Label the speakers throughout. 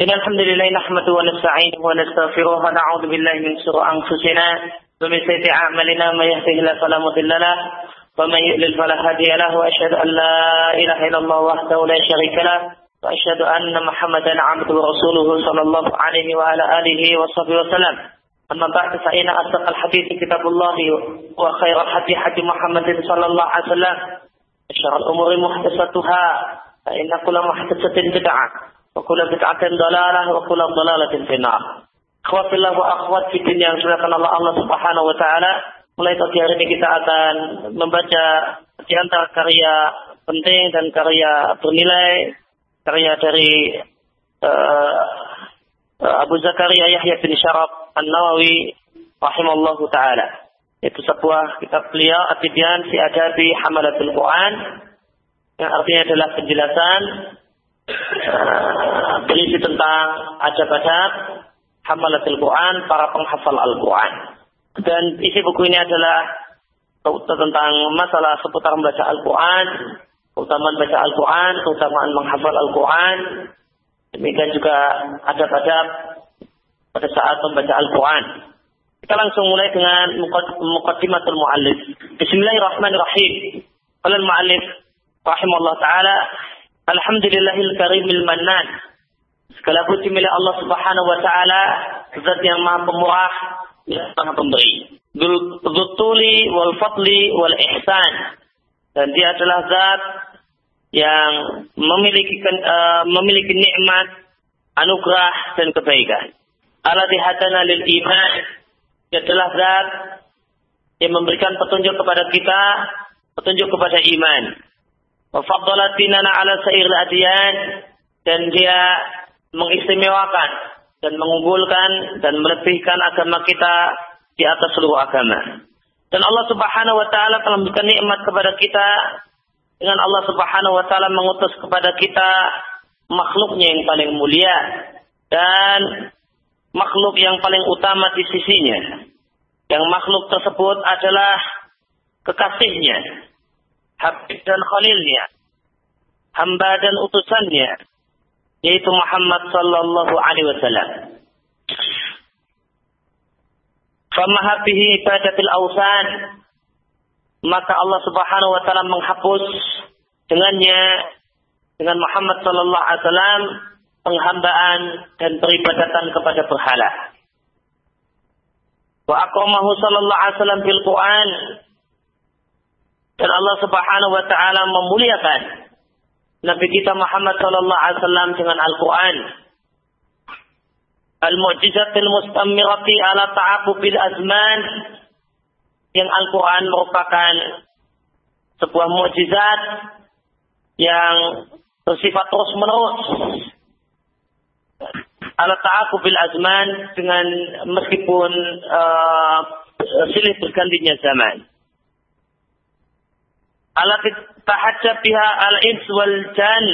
Speaker 1: إن الحمد لله نحمده ونستعينه ونستغفره ونعوذ بالله من شرور أنفسنا ومن سيئات أعمالنا. من يهده الله فلا مضل له ومن يضلل فلا هادي له. وأشهد أن لا إله إلا الله وحده لا شريك له وأشهد أن محمدا عبده ورسوله صلى الله عليه وعلى آله وصحبه وسلم. أما بعد فإن أصدق الحديث كتاب الله وخير الحديث حديث محمد صلى الله عليه وسلم. شر الأمور محدثاتها فإن كل محدثة بدعة. Wakula bid'atin dalalah, wakula dalalatin finnar. Khawafillah wa akhwat fitin yang silakan Allah Allah subhanahu wa ta'ala. Mulai tadi hari ini kita akan membaca di antara karya penting dan karya bernilai. Karya dari uh, Abu Zakaria Yahya bin Syarab An-Nawawi rahimallahu taala. Itu sebuah kitab beliau Atibyan fi Adabi Hamalatul Quran yang artinya adalah penjelasan uh, berisi tentang adab-adab hamalatul Quran, para penghafal Al-Quran. Dan isi buku ini adalah tentang masalah seputar membaca Al-Quran, keutamaan baca Al-Quran, keutamaan menghafal Al-Quran. Demikian juga adab-adab pada saat membaca Al-Quran. Kita langsung mulai dengan muqaddimatul mu'allif. Bismillahirrahmanirrahim. Qala al-mu'allif rahimahullah taala, Alhamdulillahil karimil mannan. Segala puji milik Allah Subhanahu wa taala, zat yang Maha Pemurah, yang Maha Pemberi. Dzutuli wal fadli wal ihsan. Dan dia adalah zat yang memiliki uh, memiliki nikmat, anugerah dan kebaikan. Alladzi hadana lil iman. Dia adalah zat yang memberikan petunjuk kepada kita, petunjuk kepada iman. Wa faddalatina ala sa'iril adyan dan dia mengistimewakan dan mengunggulkan dan melebihkan agama kita di atas seluruh agama. Dan Allah Subhanahu wa taala telah memberikan nikmat kepada kita dengan Allah Subhanahu wa taala mengutus kepada kita makhluknya yang paling mulia dan makhluk yang paling utama di sisinya. Yang makhluk tersebut adalah kekasihnya, Habib dan Khalilnya, hamba dan utusannya, yaitu Muhammad sallallahu alaihi wasallam. Famaha bihi ibadatil awsan maka Allah Subhanahu wa taala menghapus dengannya dengan Muhammad sallallahu alaihi wasallam penghambaan dan peribadatan kepada berhala. Wa aqamahu sallallahu alaihi wasallam bil Quran dan Allah Subhanahu wa taala memuliakan Nabi kita Muhammad sallallahu alaihi wasallam dengan Al-Qur'an. Al-mu'jizatil mustamirati ala ta'abubil azman yang Al-Quran merupakan sebuah mukjizat yang bersifat terus menerus ala ta'akubil azman dengan meskipun uh, silih bergantinya zaman ala tahajjab biha al-ins wal jan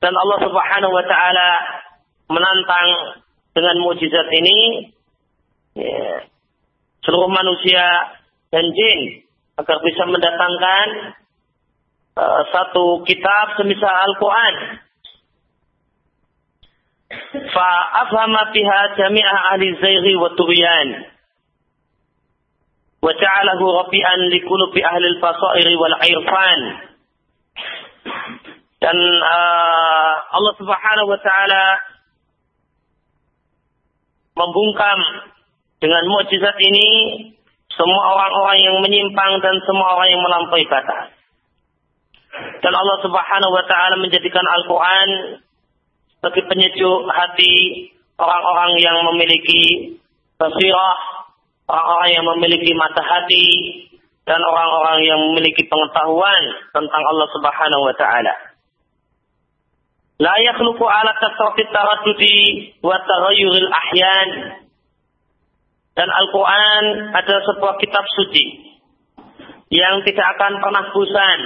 Speaker 1: dan Allah Subhanahu wa taala menantang dengan mukjizat ini ya, seluruh manusia dan jin agar bisa mendatangkan uh, satu kitab semisal Al-Quran. Fa'afhama biha jami'ah ahli zairi wa turiyan. Rabi'an likulubi ahli al-basairi wal irfan. Dan uh, Allah subhanahu wa ta'ala membungkam dengan mukjizat ini semua orang-orang yang menyimpang dan semua orang yang melampaui batas. Dan Allah Subhanahu wa taala menjadikan Al-Qur'an sebagai penyejuk hati orang-orang yang memiliki basirah, orang-orang yang memiliki mata hati dan orang-orang yang memiliki pengetahuan tentang Allah Subhanahu wa taala. La yakhluqu ala tasawwuf taraddudi wa taghayyuril ahyan dan Al-Quran adalah sebuah kitab suci yang tidak akan pernah bosan.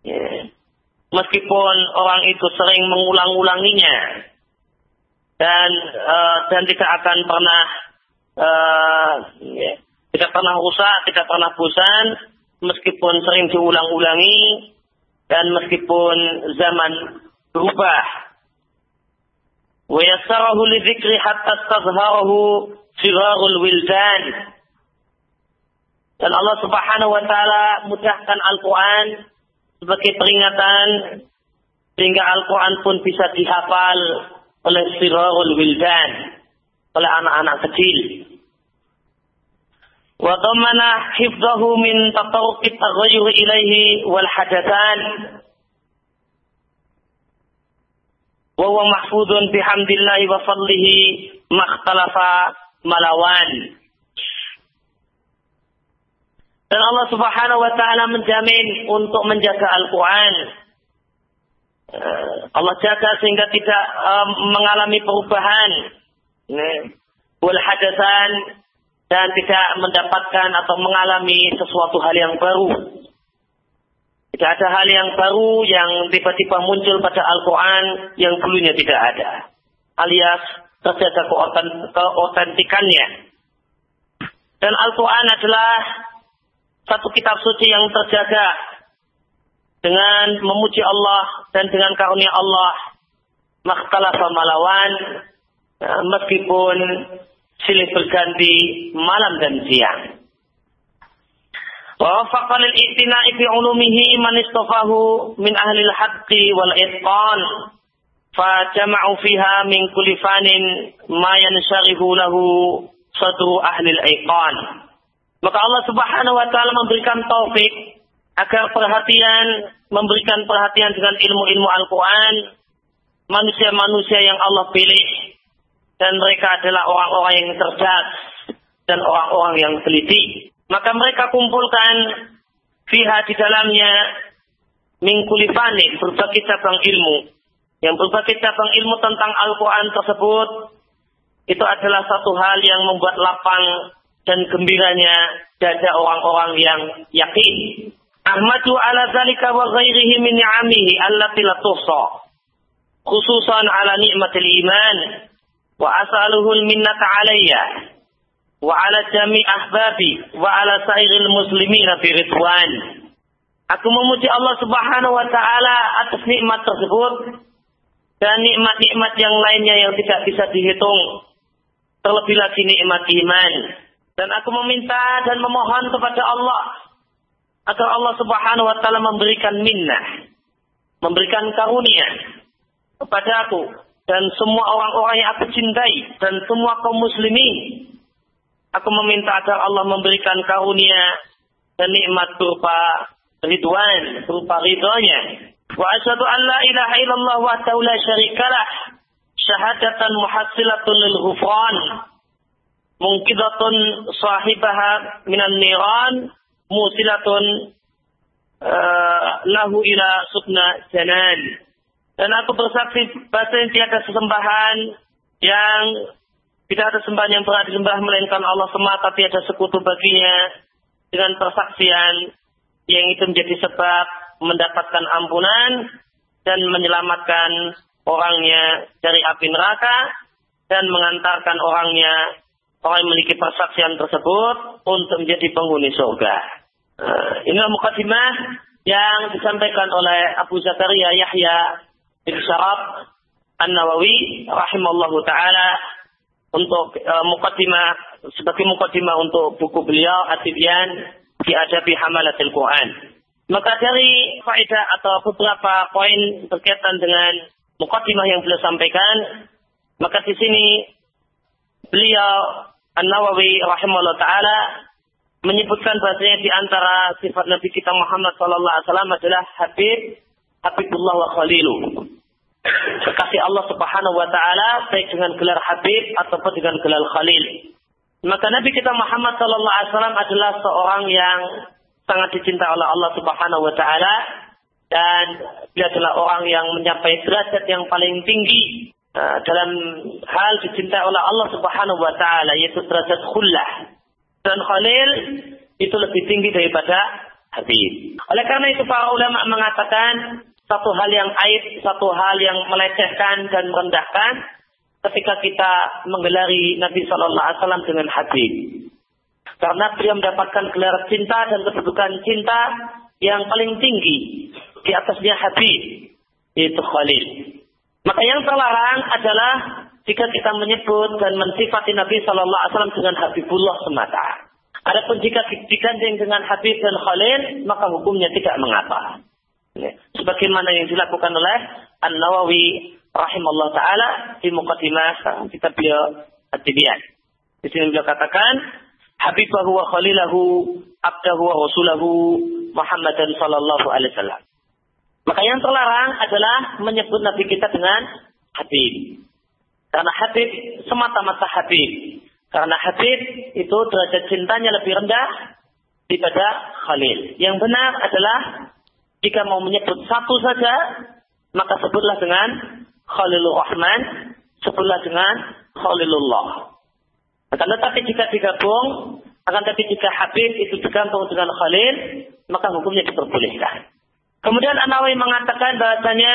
Speaker 1: Ya. Meskipun orang itu sering mengulang-ulanginya dan uh, dan tidak akan pernah uh, ya, tidak pernah rusak, tidak pernah bosan, meskipun sering diulang-ulangi dan meskipun zaman berubah ويسره لذكر حتى استظهره صغار الولدان dan Allah Subhanahu wa taala mudahkan Al-Qur'an sebagai peringatan sehingga Al-Qur'an pun bisa dihafal oleh sirarul wildan oleh anak-anak kecil. Hifdhahu min tatawqi taghayyur ilaihi wal hadathan wa huwa mahfudun bihamdillahi wa fadlihi makhtalafa malawan. Dan Allah Subhanahu wa taala menjamin untuk menjaga Al-Qur'an. Eh, Allah jaga sehingga tidak um, mengalami perubahan. Wal hadasan dan tidak mendapatkan atau mengalami sesuatu hal yang baru. Tidak ada hal yang baru yang tiba-tiba muncul pada Al-Quran yang dulunya tidak ada. Alias terjaga keotentikannya. Dan Al-Quran adalah satu kitab suci yang terjaga dengan memuji Allah dan dengan karunia Allah makhtalafa malawan ya, meskipun silih berganti malam dan siang. Wa wafaqa lil i'tina'i fi ulumihi man min ahli al-haqqi wal itqan fa jama'u fiha min kulli fanin ma lahu sadru ahli al-iqan. Maka Allah Subhanahu wa taala memberikan taufik agar perhatian memberikan perhatian dengan ilmu-ilmu Al-Qur'an manusia-manusia yang Allah pilih dan mereka adalah orang-orang yang cerdas dan orang-orang yang teliti. Maka mereka kumpulkan fiha di dalamnya mingkulifani berbagai cabang ilmu. Yang berbagai cabang ilmu tentang Al-Quran tersebut itu adalah satu hal yang membuat lapang dan gembiranya dada orang-orang yang yakin. Ahmadu ala zalika wa ghairihi min ni'amihi allati la tuhsa. Khususan ala ni'matil iman wa as'aluhu minnata alayya wa ala jami' ahbabi wa ala sairil muslimina fi ridwan. Aku memuji Allah Subhanahu wa taala atas nikmat tersebut dan nikmat-nikmat yang lainnya yang tidak bisa dihitung. Terlebih lagi nikmat iman dan aku meminta dan memohon kepada Allah agar Allah Subhanahu wa taala memberikan minnah, memberikan karunia kepada aku dan semua orang-orang yang aku cintai dan semua kaum muslimin. Aku meminta agar Allah memberikan karunia dan nikmat berupa ridwan, berupa ridhonya. Wa asyhadu an la ilaha illallah wa la syarikalah syahadatan muhassilatun lil ghufran mungkidatun sahibaha minan niran musilatun uh, lahu ila sukna janan. Dan aku bersaksi bahasa yang tiada sesembahan yang tidak ada sembahan yang berat disembah melainkan Allah semata tiada sekutu baginya dengan persaksian yang itu menjadi sebab mendapatkan ampunan dan menyelamatkan orangnya dari api neraka dan mengantarkan orangnya orang yang memiliki persaksian tersebut untuk menjadi penghuni surga. Uh, inilah mukadimah yang disampaikan oleh Abu Zakaria Yahya Syarab An-Nawawi rahimallahu taala untuk uh, mukadimah sebagai mukadimah untuk buku beliau At-Tibyan fi Adabi Hamalatil Quran. Maka dari faedah atau beberapa poin berkaitan dengan mukadimah yang beliau sampaikan, maka di sini beliau An-Nawawi rahimahullah taala menyebutkan bahasanya di antara sifat Nabi kita Muhammad sallallahu alaihi wasallam adalah Habib, Habibullah wa Khalilu. Kekasih Allah Subhanahu wa taala baik dengan gelar Habib ataupun dengan gelar Khalil. Maka Nabi kita Muhammad sallallahu alaihi wasallam adalah seorang yang sangat dicintai oleh Allah Subhanahu wa taala dan dia adalah orang yang mencapai derajat yang paling tinggi Eh, dalam hal dicintai oleh Allah Subhanahu wa taala yaitu derajat khullah. Dan Khalil itu lebih tinggi daripada Habib. Oleh karena itu para ulama mengatakan satu hal yang aib, satu hal yang melecehkan dan merendahkan ketika kita menggelari Nabi Shallallahu Alaihi Wasallam dengan Habib. Karena beliau mendapatkan gelar cinta dan kedudukan cinta yang paling tinggi di atasnya Habib, yaitu Khalil. Maka yang terlarang adalah jika kita menyebut dan mensifati Nabi Shallallahu Alaihi Wasallam dengan Habibullah semata. Adapun jika digandeng dengan Habib dan Khalil, maka hukumnya tidak mengapa. Ya. Sebagaimana yang dilakukan oleh An Nawawi rahimahullah taala di mukadimah kitab beliau At-Tibyan. Di sini beliau katakan, Habibahu wa khalilahu abdahu wa rasulahu Muhammadan sallallahu alaihi wasallam. Maka yang terlarang adalah menyebut Nabi kita dengan Habib. Karena Habib semata-mata Habib. Karena Habib itu derajat cintanya lebih rendah daripada Khalil. Yang benar adalah jika mau menyebut satu saja, maka sebutlah dengan Khalilur Rahman, sebutlah dengan Khalilullah. Akan tetapi jika digabung, akan tetapi jika Habib itu digabung dengan Khalil, maka hukumnya diperbolehkan. Kemudian Anawi mengatakan bahasanya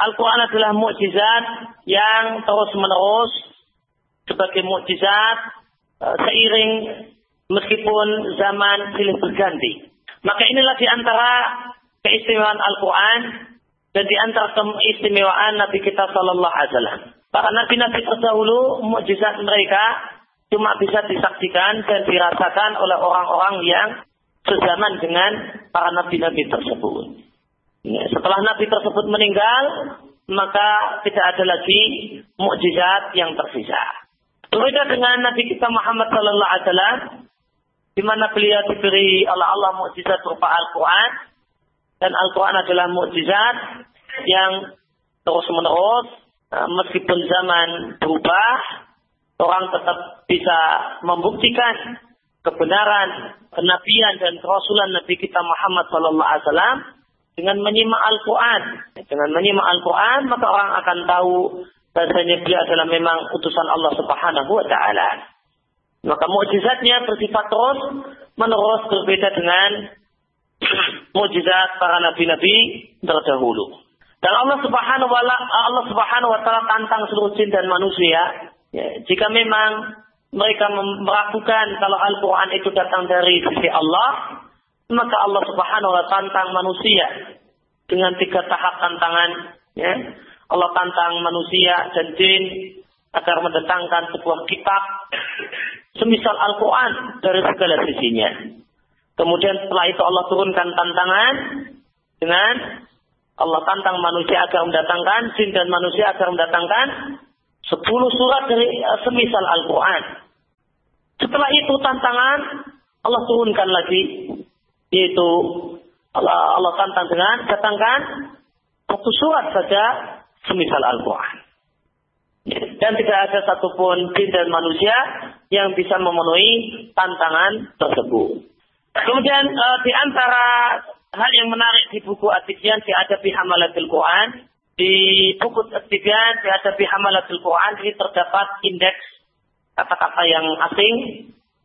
Speaker 1: Al-Quran adalah mukjizat yang terus menerus sebagai mukjizat uh, seiring meskipun zaman silih berganti. Maka inilah di antara keistimewaan Al-Quran dan di antara keistimewaan Nabi kita Sallallahu Alaihi Wasallam. Para nabi-nabi terdahulu mukjizat mereka cuma bisa disaksikan dan dirasakan oleh orang-orang yang sezaman dengan para nabi-nabi tersebut. Ya, setelah nabi tersebut meninggal, maka tidak ada lagi mukjizat yang tersisa. Berbeda dengan Nabi kita Muhammad Sallallahu Alaihi Wasallam, di mana beliau diberi oleh Allah mukjizat berupa Al-Quran, dan Al-Quran adalah mukjizat yang terus menerus, eh, meskipun zaman berubah, orang tetap bisa membuktikan kebenaran kenabian dan kerasulan Nabi kita Muhammad Sallallahu Alaihi Wasallam dengan menyimak Al-Quran. Dengan menyimak Al-Quran maka orang akan tahu bahasanya dia adalah memang utusan Allah Subhanahu Wa Taala. Maka mukjizatnya bersifat terus menerus berbeda dengan mukjizat para nabi-nabi terdahulu. Dan Allah Subhanahu wa Allah Subhanahu wa taala tantang seluruh jin dan manusia Ya, jika memang mereka meragukan kalau Al-Quran itu datang dari sisi Allah, maka Allah Subhanahu wa tantang manusia dengan tiga tahap tantangan. Ya. Allah tantang manusia dan jin agar mendatangkan sebuah kitab semisal Al-Quran dari segala sisinya. Kemudian setelah itu Allah turunkan tantangan dengan Allah tantang manusia agar mendatangkan, jin dan manusia agar mendatangkan Sepuluh surat dari uh, semisal Al-Quran. Setelah itu tantangan Allah turunkan lagi. Yaitu Allah, Allah tantang dengan datangkan satu surat saja semisal Al-Quran. Dan tidak ada satupun jin dan manusia yang bisa memenuhi tantangan tersebut. Kemudian uh, di antara hal yang menarik di buku Atikian di Adabi Hamalatul Quran di buku ketiga di hadapi hamalatul Quran ini terdapat indeks kata-kata yang asing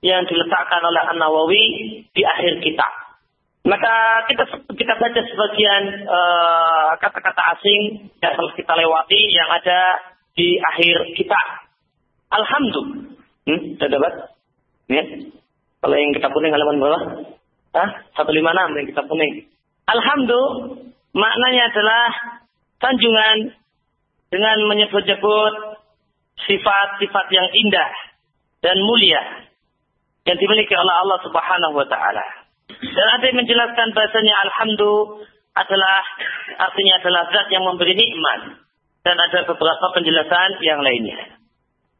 Speaker 1: yang diletakkan oleh An Nawawi di akhir kitab. Maka kita kita baca sebagian eh, kata-kata uh, asing yang telah kita lewati yang ada di akhir kitab. Alhamdulillah. Hmm, sudah dapat? Ya. Kalau yang kita kuning halaman bawah? Ah, 156 yang kita kuning. Alhamdulillah maknanya adalah sanjungan dengan menyebut-nyebut sifat-sifat yang indah dan mulia yang dimiliki oleh Allah Subhanahu wa taala. Dan ada yang menjelaskan bahasanya alhamdulillah adalah artinya adalah zat yang memberi nikmat dan ada beberapa penjelasan yang lainnya.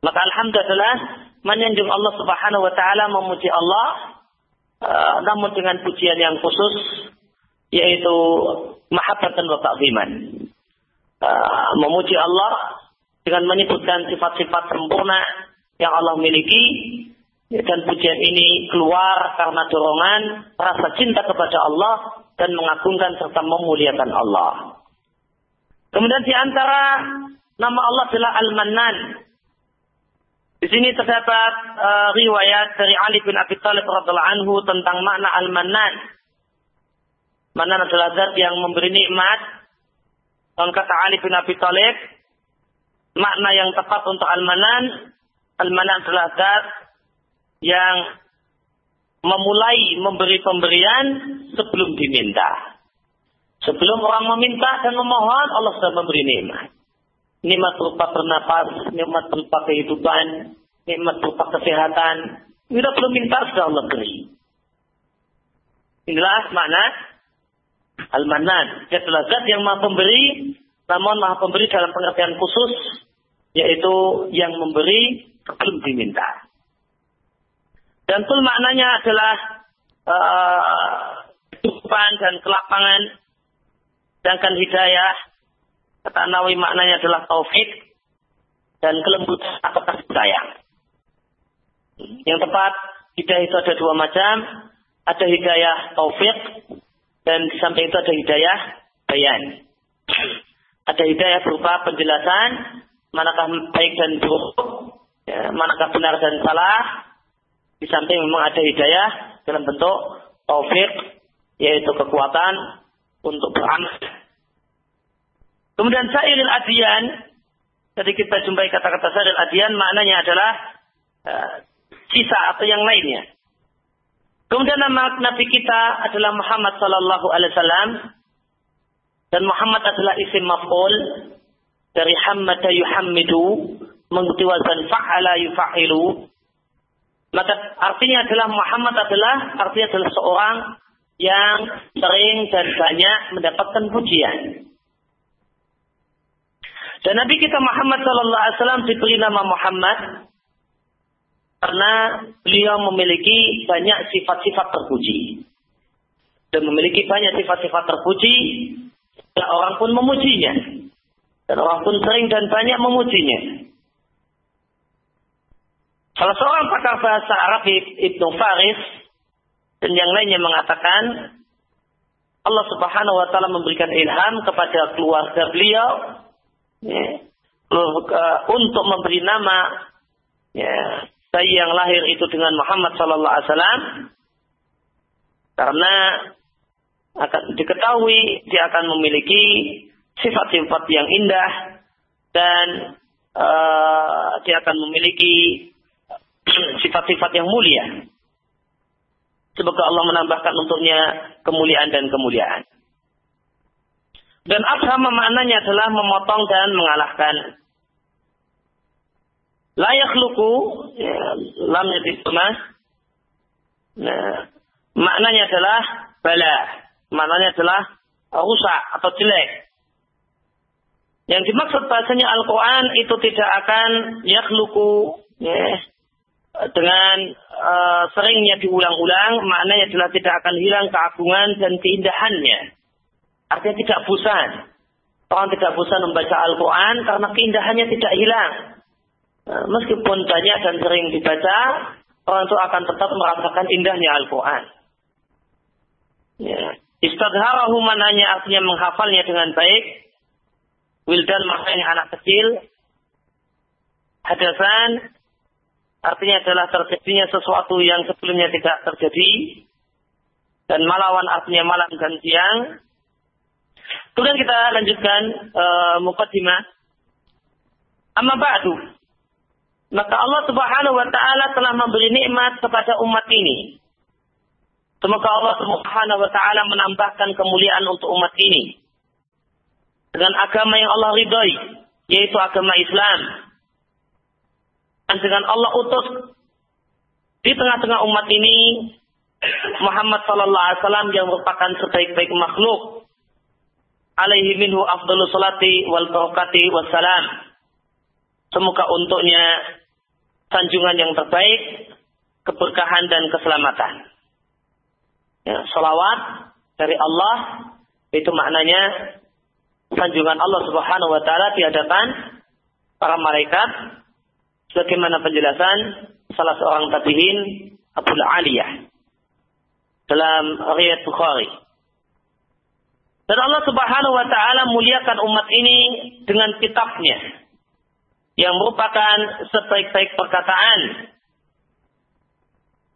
Speaker 1: Maka alhamdulillah adalah menyanjung Allah Subhanahu wa taala memuji Allah uh, namun dengan pujian yang khusus yaitu mahabbatan wa ta'ziman. Uh, memuji Allah dengan menyebutkan sifat-sifat sempurna yang Allah miliki dan pujian ini keluar karena dorongan rasa cinta kepada Allah dan mengagungkan serta memuliakan Allah. Kemudian di antara nama Allah adalah Al-Mannan. Di sini terdapat uh, riwayat dari Ali bin Abi Thalib radhiallahu anhu tentang makna Al-Mannan. Mannan adalah zat yang memberi nikmat dan kata Ali bin Abi Thalib, makna yang tepat untuk al-manan, al-manan adalah zat yang memulai memberi pemberian sebelum diminta. Sebelum orang meminta dan memohon, Allah sudah memberi nikmat. Nikmat berupa bernapas, nikmat berupa kehidupan, nikmat berupa kesehatan. Kita belum minta sudah Allah beri. Inilah makna Al-Manan. Dia zat yang maha pemberi, namun maha pemberi dalam pengertian khusus, yaitu yang memberi belum diminta. Dan pun maknanya adalah uh, dan kelapangan, sedangkan hidayah, kata Nawawi maknanya adalah taufik dan kelembutan atau kasih sayang. Yang tepat, hidayah itu ada dua macam. Ada hidayah taufik dan di samping itu ada hidayah bayan. Ada hidayah berupa penjelasan manakah baik dan buruk, ya, manakah benar dan salah. Di samping memang ada hidayah dalam bentuk taufik, yaitu kekuatan untuk beramal. Kemudian sa'ilil adian, tadi kita jumpai kata-kata sa'ilil adian, maknanya adalah uh, atau yang lainnya. Kemudian nama Nabi kita adalah Muhammad Sallallahu Alaihi Wasallam dan Muhammad adalah isim maf'ul dari hammada yuhammidu mengikuti wazan fa'ala yufa'ilu maka artinya adalah Muhammad adalah artinya adalah seorang yang sering dan banyak mendapatkan pujian. Dan Nabi kita Muhammad Sallallahu Alaihi Wasallam diberi nama Muhammad karena beliau memiliki banyak sifat-sifat terpuji. Dan memiliki banyak sifat-sifat terpuji, dan orang pun memujinya. Dan orang pun sering dan banyak memujinya. Salah seorang pakar bahasa Arab Ibnu Faris dan yang lainnya mengatakan Allah Subhanahu wa taala memberikan ilham kepada keluarga beliau ya, untuk memberi nama ya, bayi yang lahir itu dengan Muhammad Sallallahu Alaihi Wasallam karena akan diketahui dia akan memiliki sifat-sifat yang indah dan uh, dia akan memiliki sifat-sifat yang mulia. Semoga Allah menambahkan untuknya kemuliaan dan kemuliaan. Dan abhama maknanya adalah memotong dan mengalahkan. Layak luku ya, lamnya ditengah nah, maknanya adalah bala. Maknanya adalah rusak atau jelek. Yang dimaksud bahasanya Al-Quran itu tidak akan yakhluku ya, dengan uh, seringnya diulang-ulang. Maknanya adalah tidak akan hilang keagungan dan keindahannya artinya tidak bosan orang tidak bosan membaca Al-Quran karena keindahannya tidak hilang Nah, meskipun banyak dan sering dibaca, orang itu akan tetap merasakan indahnya Al-Quran. Ya. Istadharahu mananya artinya menghafalnya dengan baik. Wildan maknanya anak kecil. Hadasan artinya adalah terjadinya sesuatu yang sebelumnya tidak terjadi. Dan malawan artinya malam dan siang. Kemudian kita lanjutkan uh, mukadimah. Amma ba'du. Maka Allah Subhanahu wa taala telah memberi nikmat kepada umat ini. Semoga Allah Subhanahu wa taala menambahkan kemuliaan untuk umat ini dengan agama yang Allah ridhoi, yaitu agama Islam. Dan dengan Allah utus di tengah-tengah umat ini Muhammad sallallahu alaihi wasallam yang merupakan sebaik-baik makhluk alaihi minhu afdalus salati wal barakati wassalam Semoga untuknya sanjungan yang terbaik, keberkahan dan keselamatan. Ya, salawat dari Allah itu maknanya sanjungan Allah Subhanahu wa taala di hadapan para malaikat sebagaimana penjelasan salah seorang tabi'in Abu Aliyah dalam riwayat Bukhari. Dan Allah Subhanahu wa taala muliakan umat ini dengan kitabnya yang merupakan sebaik-baik perkataan.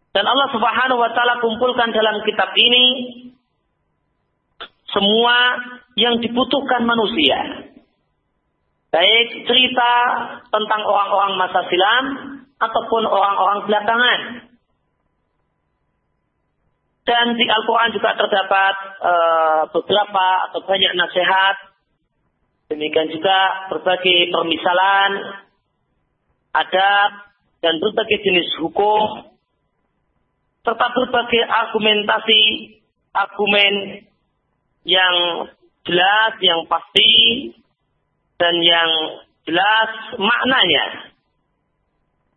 Speaker 1: Dan Allah Subhanahu wa taala kumpulkan dalam kitab ini semua yang dibutuhkan manusia. Baik cerita tentang orang-orang masa silam ataupun orang-orang belakangan. Dan di Al-Quran juga terdapat uh, beberapa atau banyak nasihat. Demikian juga berbagai permisalan, adab, dan berbagai jenis hukum, serta berbagai argumentasi, argumen yang jelas, yang pasti, dan yang jelas maknanya.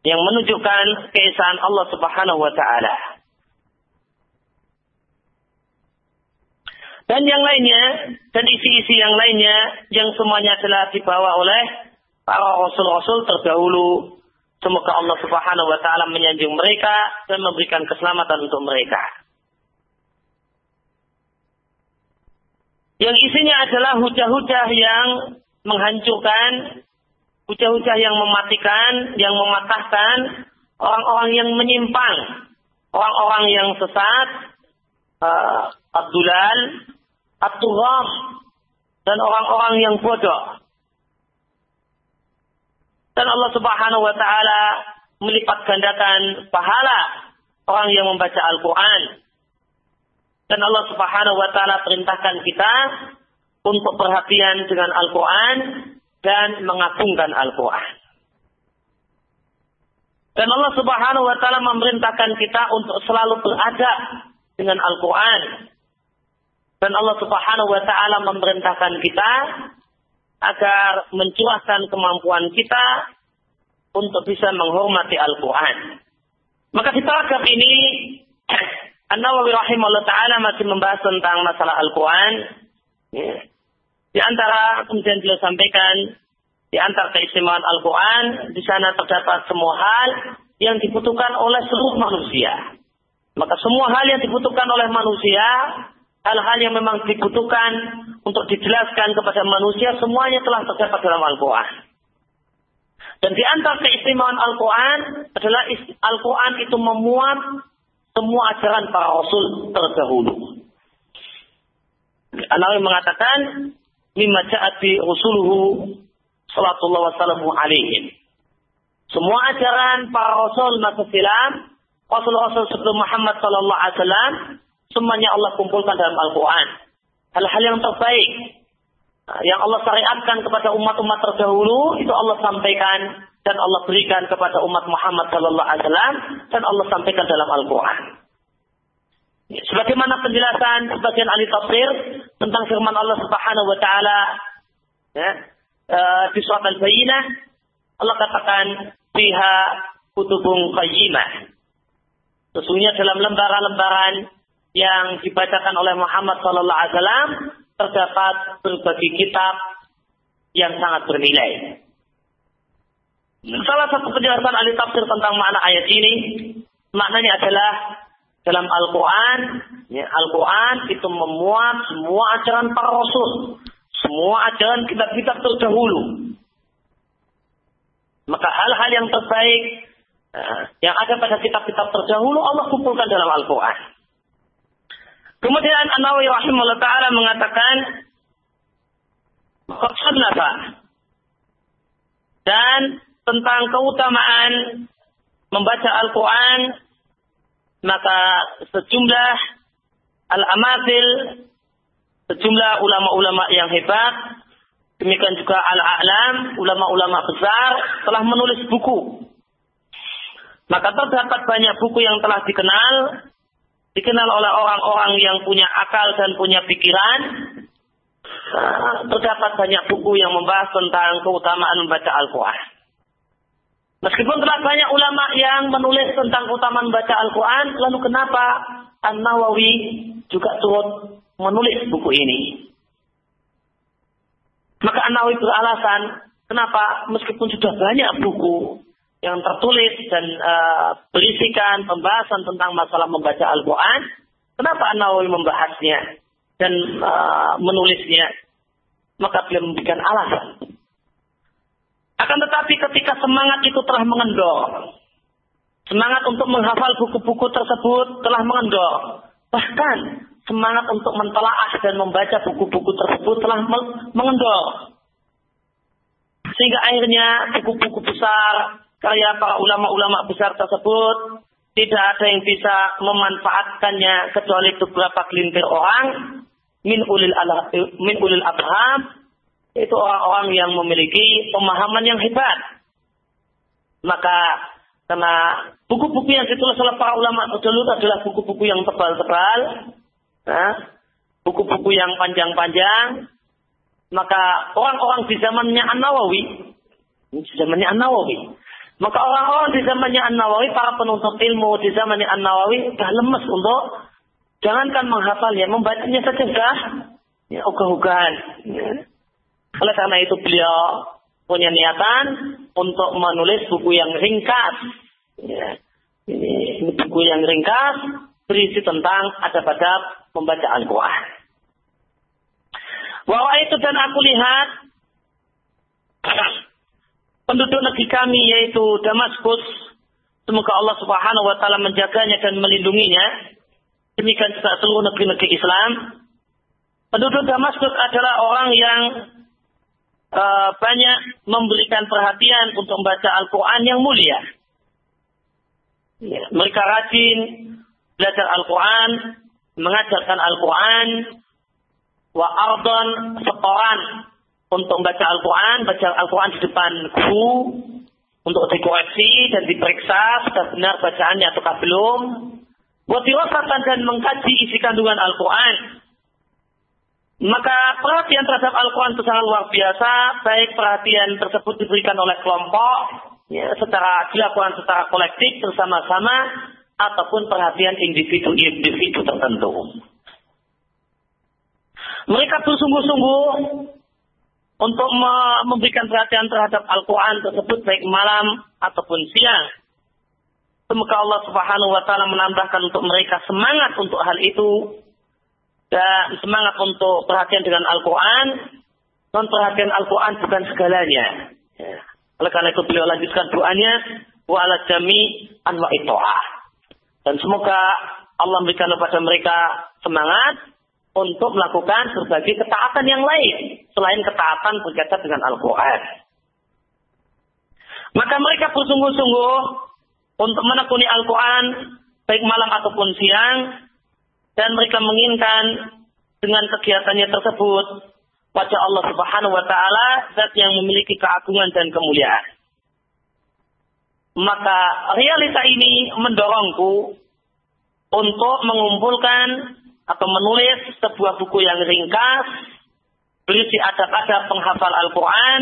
Speaker 1: Yang menunjukkan keesaan Allah Subhanahu wa taala. Dan yang lainnya, dan isi-isi yang lainnya, yang semuanya telah dibawa oleh para rasul-rasul terdahulu. Semoga Allah Subhanahu wa taala menyanjung mereka dan memberikan keselamatan untuk mereka. Yang isinya adalah hujah-hujah yang menghancurkan hujah-hujah yang mematikan, yang mematahkan orang-orang yang menyimpang, orang-orang yang sesat, uh, abdulal, aturam, dan orang-orang yang bodoh. Dan Allah Subhanahu wa taala melipat gandakan pahala orang yang membaca Al-Qur'an. Dan Allah Subhanahu wa taala perintahkan kita untuk perhatian dengan Al-Qur'an dan mengagungkan Al-Quran. Dan Allah Subhanahu wa taala memerintahkan kita untuk selalu berada dengan Al-Quran. Dan Allah Subhanahu wa taala memerintahkan kita agar mencurahkan kemampuan kita untuk bisa menghormati Al-Quran. Maka di paragraf ini An-Nawawi rahimahullah ta'ala masih membahas tentang masalah Al-Quran. Ya. Di antara kemudian beliau sampaikan di antara keistimewaan Al-Quran, di sana terdapat semua hal yang dibutuhkan oleh seluruh manusia. Maka semua hal yang dibutuhkan oleh manusia, hal-hal yang memang dibutuhkan untuk dijelaskan kepada manusia, semuanya telah terdapat dalam Al-Quran. Dan di antara keistimewaan Al-Quran adalah Al-Quran itu memuat semua ajaran para Rasul terdahulu. Anawi mengatakan, mimma ja'at bi rusuluhu sallallahu wasallamu alaihim. Semua ajaran para rasul masa silam, rasul-rasul sebelum Muhammad sallallahu alaihi wasallam, semuanya Allah kumpulkan dalam Al-Quran. Hal-hal yang terbaik yang Allah syariatkan kepada umat-umat terdahulu itu Allah sampaikan dan Allah berikan kepada umat Muhammad sallallahu alaihi wasallam dan Allah sampaikan dalam Al-Quran. Sebagaimana penjelasan sebagian ahli tafsir tentang firman Allah Subhanahu wa taala ya, uh, di surat Al-Bayyinah Allah katakan fiha kutubun qayyimah. Sesungguhnya dalam lembaran-lembaran yang dibacakan oleh Muhammad sallallahu alaihi wasallam terdapat berbagai kitab yang sangat bernilai. Salah satu penjelasan ahli tafsir tentang makna ayat ini, maknanya adalah dalam Al-Quran, ya, Al-Quran itu memuat semua ajaran para rasul, semua ajaran kitab-kitab terdahulu. Maka hal-hal yang terbaik ya, yang ada pada kitab-kitab terdahulu Allah kumpulkan dalam Al-Quran. Kemudian An-Nawawi rahimahullah ta'ala mengatakan dan tentang keutamaan membaca Al-Quran maka sejumlah al-amatil, sejumlah ulama-ulama yang hebat, demikian juga al-a'lam, ulama-ulama besar telah menulis buku. Maka terdapat banyak buku yang telah dikenal, dikenal oleh orang-orang yang punya akal dan punya pikiran. Terdapat banyak buku yang membahas tentang keutamaan membaca Al-Quran. Meskipun telah banyak ulama yang menulis tentang keutamaan baca Al-Quran, lalu kenapa An-Nawawi juga turut menulis buku ini? Maka An-Nawawi beralasan, kenapa meskipun sudah banyak buku yang tertulis dan uh, berisikan pembahasan tentang masalah membaca Al-Quran, kenapa An-Nawawi membahasnya dan uh, menulisnya? Maka beliau memberikan alasan. Akan tetapi ketika semangat itu telah mengendor, semangat untuk menghafal buku-buku tersebut telah mengendor, bahkan semangat untuk mentelaah dan membaca buku-buku tersebut telah mengendor. Sehingga akhirnya buku-buku besar, karya para ulama-ulama besar tersebut tidak ada yang bisa memanfaatkannya kecuali beberapa gelintir orang min ulil min ulil abham Itu orang-orang yang memiliki pemahaman yang hebat. Maka karena buku-buku yang ditulis oleh para ulama terdahulu adalah buku-buku yang tebal-tebal, nah, buku-buku yang panjang-panjang, maka orang-orang di zamannya An Nawawi, di zamannya An Nawawi, maka orang-orang di zamannya An Nawawi, para penuntut ilmu di zamannya An Nawawi sudah lemes untuk jangankan menghafalnya, membacanya saja sudah ya, ogah-ogahan. Ya. Oleh karena itu beliau punya niatan untuk menulis buku yang ringkas. Ya. Buku yang ringkas berisi tentang adab-adab membaca Al-Quran. Bahwa itu dan aku lihat penduduk negeri kami yaitu Damaskus. Semoga Allah Subhanahu wa taala menjaganya dan melindunginya. Demikian juga seluruh negeri-negeri Islam. Penduduk Damaskus adalah orang yang uh, banyak memberikan perhatian untuk membaca Al-Quran yang mulia. Ya, mereka rajin belajar Al-Quran, mengajarkan Al-Quran, wa ardon setoran untuk membaca Al-Quran, baca Al-Quran di depan guru, untuk dikoreksi dan diperiksa sudah benar bacaannya ataukah belum. Buat dan mengkaji isi kandungan Al-Quran maka perhatian terhadap Al-Quran itu sangat luar biasa, baik perhatian tersebut diberikan oleh kelompok, ya, secara dilakukan secara kolektif bersama-sama, ataupun perhatian individu-individu tertentu. Mereka bersungguh-sungguh untuk memberikan perhatian terhadap Al-Quran tersebut baik malam ataupun siang. Semoga Allah Subhanahu wa taala menambahkan untuk mereka semangat untuk hal itu dan semangat untuk perhatian dengan Al-Quran, non perhatian Al-Quran bukan segalanya. Ya. Oleh karena itu beliau lanjutkan doanya, wa ala jami. Dan semoga Allah memberikan kepada mereka semangat untuk melakukan berbagai ketaatan yang lain selain ketaatan berkaitan dengan Al-Quran. Maka mereka bersungguh-sungguh untuk menekuni Al-Quran baik malam ataupun siang dan mereka menginginkan dengan kegiatannya tersebut wajah Allah Subhanahu wa taala zat yang memiliki keagungan dan kemuliaan. Maka realita ini mendorongku untuk mengumpulkan atau menulis sebuah buku yang ringkas berisi adab-adab penghafal Al-Quran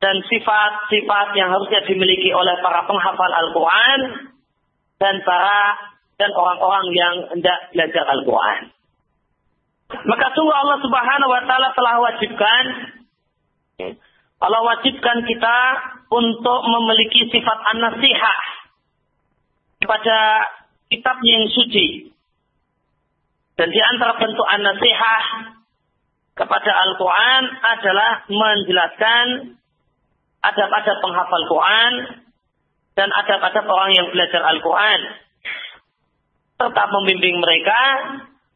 Speaker 1: dan sifat-sifat yang harusnya dimiliki oleh para penghafal Al-Quran dan para dan orang-orang yang hendak belajar Al-Quran. Maka sungguh Allah Subhanahu wa taala telah wajibkan Allah wajibkan kita untuk memiliki sifat an-nasihah kepada kitab yang suci. Dan di antara bentuk an-nasihah kepada Al-Quran adalah menjelaskan adab-adab penghafal Quran dan adab-adab orang yang belajar Al-Quran tetap membimbing mereka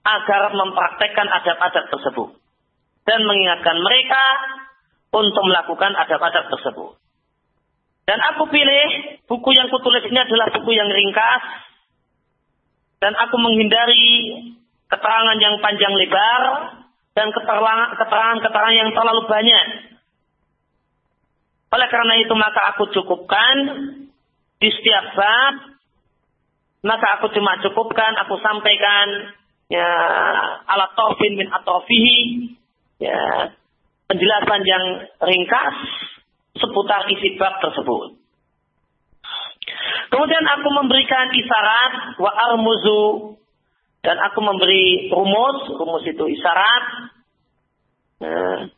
Speaker 1: agar mempraktekkan adab-adab tersebut dan mengingatkan mereka untuk melakukan adab-adab tersebut. Dan aku pilih buku yang kutulis ini adalah buku yang ringkas dan aku menghindari keterangan yang panjang lebar dan keterangan-keterangan yang terlalu banyak. Oleh karena itu maka aku cukupkan di setiap bab maka aku cuma cukupkan, aku sampaikan ya alat tofin min atofihi ya penjelasan yang ringkas seputar isi bab tersebut. Kemudian aku memberikan isyarat wa armuzu dan aku memberi rumus, rumus itu isyarat ya,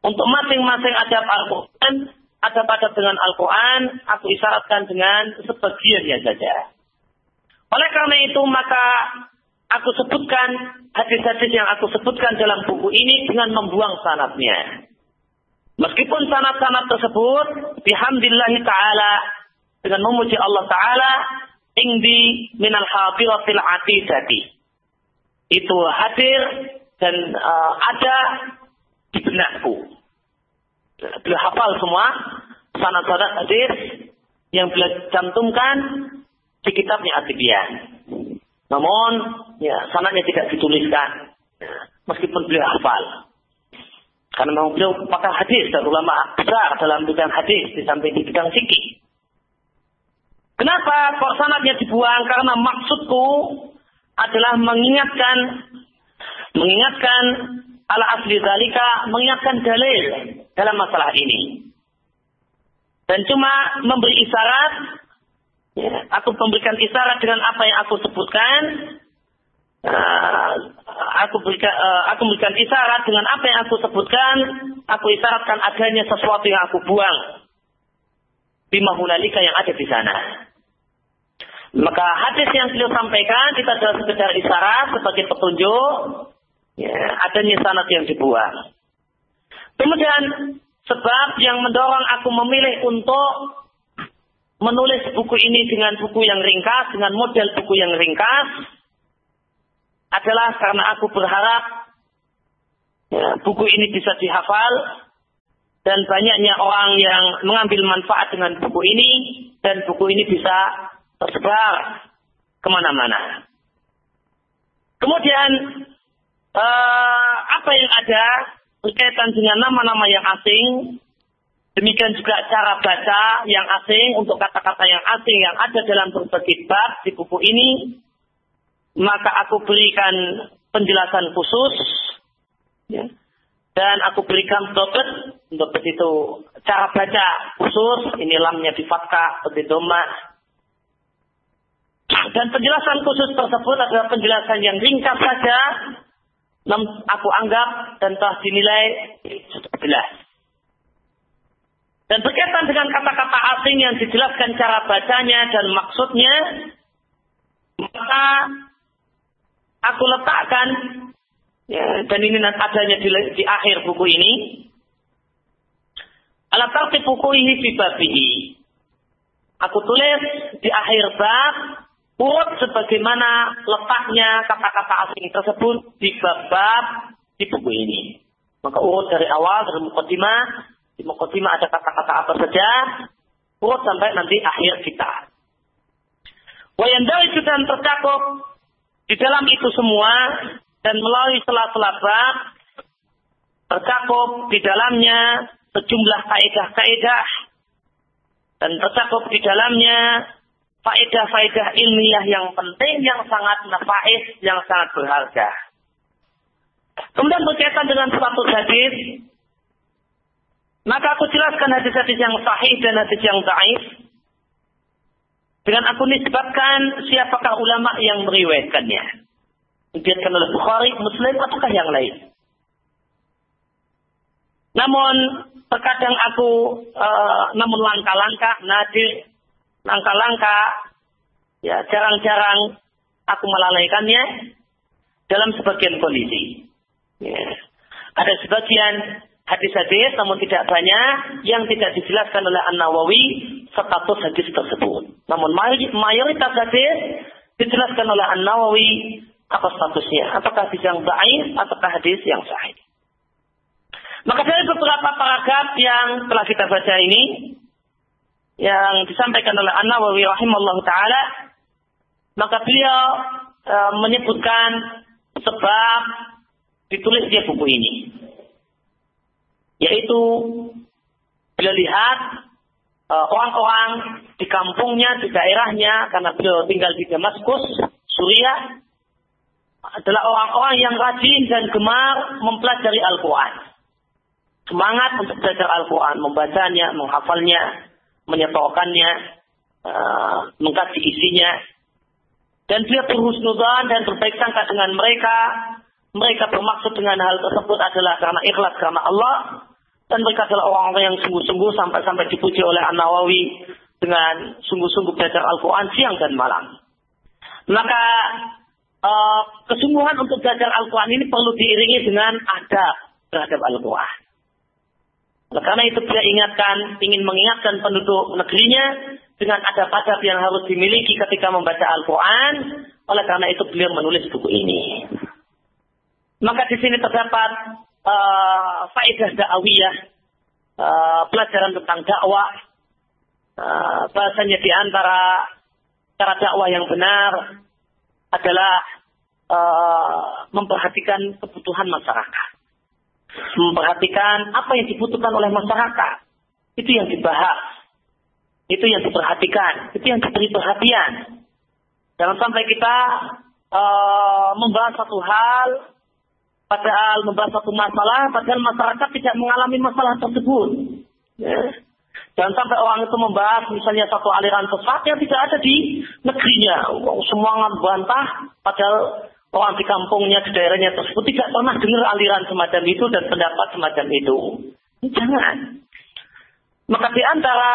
Speaker 1: untuk masing-masing adab Al-Quran, adab-adab dengan Al-Quran, aku isyaratkan dengan sebagiannya saja. Oleh karena itu maka aku sebutkan hadis-hadis yang aku sebutkan dalam buku ini dengan membuang sanatnya. Meskipun sanat-sanat tersebut bihamdillahi ta'ala dengan memuji Allah ta'ala indi minal hadiratil atidati. Itu hadir dan uh, ada di benakku. Beliau hafal semua sanat-sanat hadis yang beliau cantumkan di kitabnya Atibian. Namun, ya, sananya tidak dituliskan. Ya, meskipun beliau hafal. Karena memang beliau pakar hadis dan ulama besar dalam bidang hadis di samping di bidang fikih. Kenapa kok sanatnya dibuang? Karena maksudku adalah mengingatkan mengingatkan ala asli zalika, mengingatkan dalil dalam masalah ini. Dan cuma memberi isyarat, ya, aku memberikan isyarat dengan apa yang aku sebutkan, uh, aku berikan uh, aku berikan isyarat dengan apa yang aku sebutkan, aku isyaratkan adanya sesuatu yang aku buang. Bimahunalika yang ada di sana. Maka hadis yang beliau sampaikan kita adalah sekedar isyarat sebagai petunjuk ya, adanya sanat yang dibuang. Kemudian sebab yang mendorong aku memilih untuk menulis buku ini dengan buku yang ringkas, dengan model buku yang ringkas, adalah karena aku berharap ya, buku ini bisa dihafal dan banyaknya orang yang mengambil manfaat dengan buku ini dan buku ini bisa tersebar ke mana-mana. Kemudian uh, apa yang ada berkaitan dengan nama-nama yang asing, demikian juga cara baca yang asing untuk kata-kata yang asing yang ada dalam berbagai bab di buku ini, maka aku berikan penjelasan khusus, ya, dan aku berikan dobet, dobet itu cara baca khusus, ini lamnya di fatka, doma, dan penjelasan khusus tersebut adalah penjelasan yang ringkas saja, aku anggap dan telah dinilai sudah jelas. Dan berkaitan dengan kata-kata asing yang dijelaskan cara bacanya dan maksudnya, maka aku letakkan, ya, dan ini adanya di, di akhir buku ini, alat tartib buku ini. Aku tulis di akhir bab urut sebagaimana letaknya kata-kata asing tersebut di bab-bab di buku ini. Maka urut dari awal dari mukadimah, di mukadimah ada kata-kata apa saja, urut sampai nanti akhir kita. Wayandari itu dan tercakup di dalam itu semua dan melalui sela-sela bab tercakup di dalamnya sejumlah kaidah-kaidah dan tercakup di dalamnya faedah-faedah ilmiah yang penting, yang sangat nafais, yang sangat berharga. Kemudian berkaitan dengan suatu hadis, maka aku jelaskan hadis-hadis yang sahih dan hadis yang daif. Dengan aku nisbatkan siapakah ulama yang meriwayatkannya. Diriwayatkan oleh Bukhari, Muslim, ataukah yang lain. Namun terkadang aku, uh, namun langkah-langkah, nadir, langkah-langkah ya jarang-jarang aku melalaikannya dalam sebagian kondisi. Ya. Ada sebagian hadis-hadis namun tidak banyak yang tidak dijelaskan oleh An-Nawawi status hadis tersebut. Namun mayoritas hadis dijelaskan oleh An-Nawawi apa statusnya, apakah hadis yang baik ataukah hadis yang sahih. Maka dari beberapa paragraf yang telah kita baca ini, yang disampaikan oleh An-Nawawi rahimahullah taala maka beliau e, menyebutkan sebab ditulisnya buku ini. Yaitu beliau lihat e, orang-orang di kampungnya di daerahnya karena beliau tinggal di Damaskus Suriah adalah orang-orang yang rajin dan gemar mempelajari Al-Quran. Semangat untuk belajar Al-Quran membacanya menghafalnya menyetokannya, uh, mengkaji isinya. Dan dia berhusnudan dan berbaik sangka dengan mereka. Mereka bermaksud dengan hal tersebut adalah karena ikhlas karena Allah. Dan mereka adalah orang-orang yang sungguh-sungguh sampai-sampai dipuji oleh An-Nawawi dengan sungguh-sungguh belajar Al-Quran siang dan malam. Maka uh, kesungguhan untuk belajar Al-Quran ini perlu diiringi dengan adab terhadap Al-Quran. Oleh karena itu dia ingatkan, ingin mengingatkan penduduk negerinya dengan adab-adab yang harus dimiliki ketika membaca Al-Quran. Oleh karena itu beliau menulis buku ini. Maka di sini terdapat uh, faedah uh, pelajaran tentang dakwah. Uh, bahasanya di antara cara dakwah yang benar adalah uh, memperhatikan kebutuhan masyarakat. Memperhatikan apa yang dibutuhkan oleh masyarakat. Itu yang dibahas. Itu yang diperhatikan. Itu yang diberi perhatian. Jangan sampai kita uh, membahas satu hal, padahal membahas satu masalah, padahal masyarakat tidak mengalami masalah tersebut. Ya. Jangan sampai orang itu membahas misalnya satu aliran sesat yang tidak ada di negerinya. Semua bantah, padahal orang di kampungnya, di daerahnya tersebut tidak pernah dengar aliran semacam itu dan pendapat semacam itu. Jangan. Maka di antara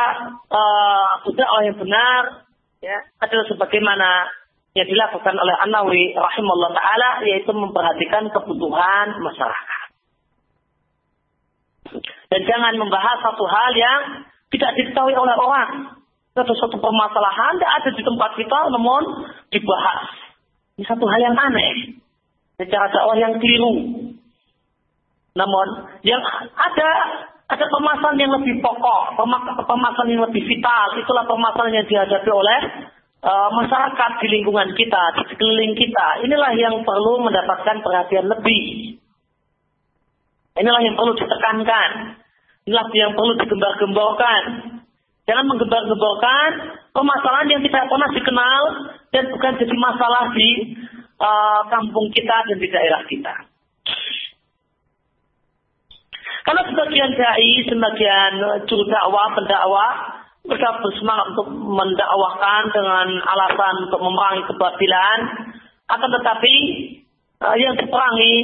Speaker 1: uh, dakwah yang benar ya, adalah sebagaimana yang dilakukan oleh An-Nawawi rahimahullah taala yaitu memperhatikan kebutuhan masyarakat. Dan jangan membahas satu hal yang tidak diketahui oleh orang. Ada satu permasalahan tidak ada di tempat kita namun dibahas. Ini satu hal yang aneh. Secara dakwah yang keliru. Namun yang ada ada permasalahan yang lebih pokok, permasalahan yang lebih vital. Itulah permasalahan yang dihadapi oleh uh, masyarakat di lingkungan kita, di sekeliling kita. Inilah yang perlu mendapatkan perhatian lebih. Inilah yang perlu ditekankan. Inilah yang perlu digembar-gemborkan. Jangan menggembar-gemborkan permasalahan yang tidak pernah dikenal dan bukan jadi masalah di uh, kampung kita dan di daerah kita. Karena sebagian dai, sebagian juru dakwah, pendakwah, mereka bersemangat untuk mendakwahkan dengan alasan untuk memerangi kebatilan, akan tetapi uh, yang diperangi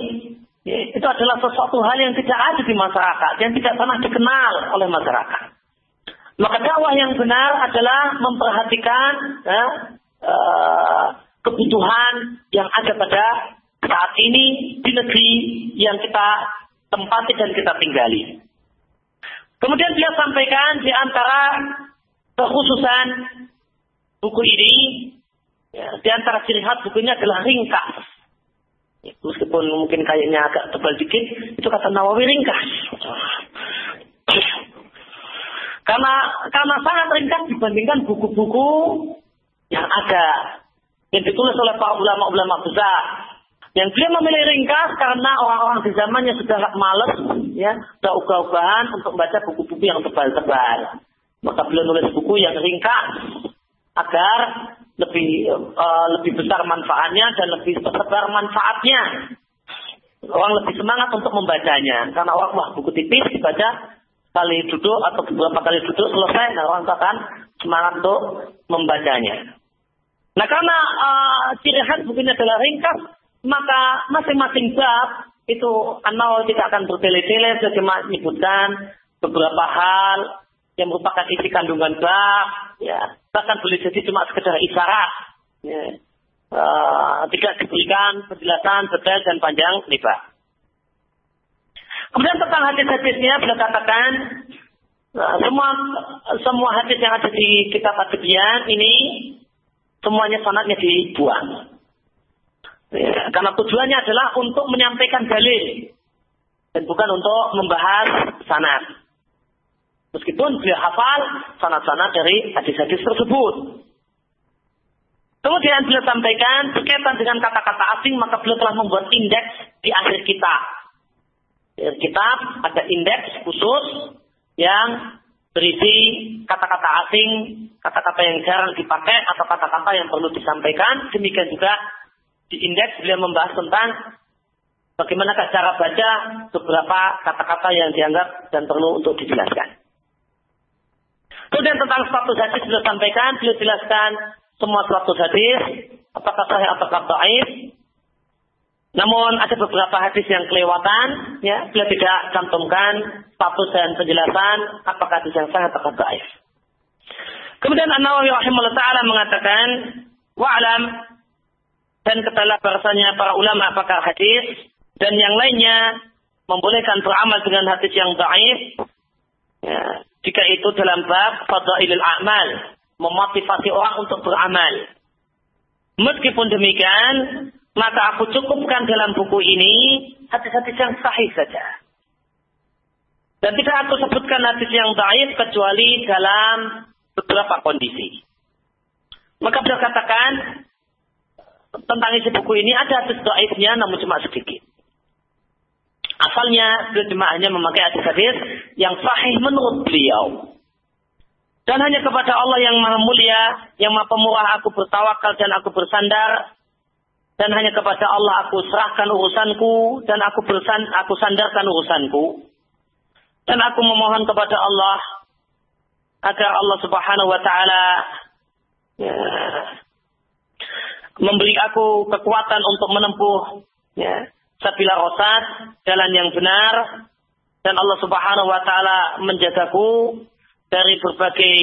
Speaker 1: ya, itu adalah sesuatu hal yang tidak ada di masyarakat, yang tidak pernah dikenal oleh masyarakat. Maka dakwah yang benar adalah memperhatikan ya, uh, kebutuhan yang ada pada saat ini di negeri yang kita tempati dan kita tinggali. Kemudian dia sampaikan di antara kekhususan buku ini, ya, di antara ciri khas bukunya adalah ringkas. Meskipun mungkin kayaknya agak tebal dikit, itu kata Nawawi ringkas. Karena karena sangat ringkas dibandingkan buku-buku ada yang ditulis oleh para ulama-ulama besar. Yang dia memilih ringkas karena orang-orang di zamannya sudah males, ya, sudah ubah-ubahan untuk membaca buku-buku yang tebal-tebal. Maka beliau nulis buku yang ringkas agar lebih uh, lebih besar manfaatnya dan lebih tersebar manfaatnya. Orang lebih semangat untuk membacanya karena orang wah buku tipis dibaca kali duduk atau beberapa kali duduk selesai, nah orang akan semangat untuk membacanya. Nah karena uh, ciri khas bukunya adalah ringkas, maka masing-masing bab itu anal tidak akan bertele-tele, cuma menyebutkan beberapa hal yang merupakan isi kandungan bab, ya, bahkan boleh jadi cuma sekedar isyarat, ya, uh, tidak diberikan penjelasan detail dan panjang lebar. Kemudian tentang hadis-hadisnya beliau katakan uh, semua semua hadis yang ada di kitab Adibian ini semuanya sanatnya dibuang. Ya, karena tujuannya adalah untuk menyampaikan dalil dan bukan untuk membahas sanat. Meskipun beliau hafal sanat-sanat dari hadis-hadis tersebut. Kemudian beliau sampaikan berkaitan dengan kata-kata asing maka beliau telah membuat indeks di akhir kitab. Di kitab ada indeks khusus yang berisi kata-kata asing, kata-kata yang jarang dipakai atau kata-kata yang perlu disampaikan. Demikian juga di indeks beliau membahas tentang bagaimana cara baca beberapa kata-kata yang dianggap dan perlu untuk dijelaskan. Kemudian tentang status hadis beliau sampaikan, beliau jelaskan semua status hadis, apakah sahih apakah dhaif. Namun ada beberapa hadis yang kelewatan, ya, beliau tidak cantumkan status dan penjelasan apakah hadis yang sahih atau dhaif. Kemudian An-Nawawi rahimahullah taala mengatakan, wa'lam dan ketahuilah bahasanya para ulama apakah hadis dan yang lainnya membolehkan beramal dengan hadis yang dhaif ya, jika itu dalam bab fadailul a'mal, memotivasi orang untuk beramal. Meskipun demikian, maka aku cukupkan dalam buku ini hadis-hadis yang sahih saja. Dan tidak aku sebutkan hadis yang baik kecuali dalam beberapa kondisi. Maka beliau katakan tentang isi buku ini ada hadis dhaifnya namun cuma sedikit. Asalnya beliau cuma hanya memakai hadis-hadis yang sahih menurut beliau. Dan hanya kepada Allah yang maha mulia, yang maha pemurah aku bertawakal dan aku bersandar. Dan hanya kepada Allah aku serahkan urusanku dan aku bersan, aku sandarkan urusanku. Dan aku memohon kepada Allah agar Allah Subhanahu wa taala ya, memberi aku kekuatan untuk menempuh ya, sabila rosat, jalan yang benar dan Allah Subhanahu wa taala menjagaku dari berbagai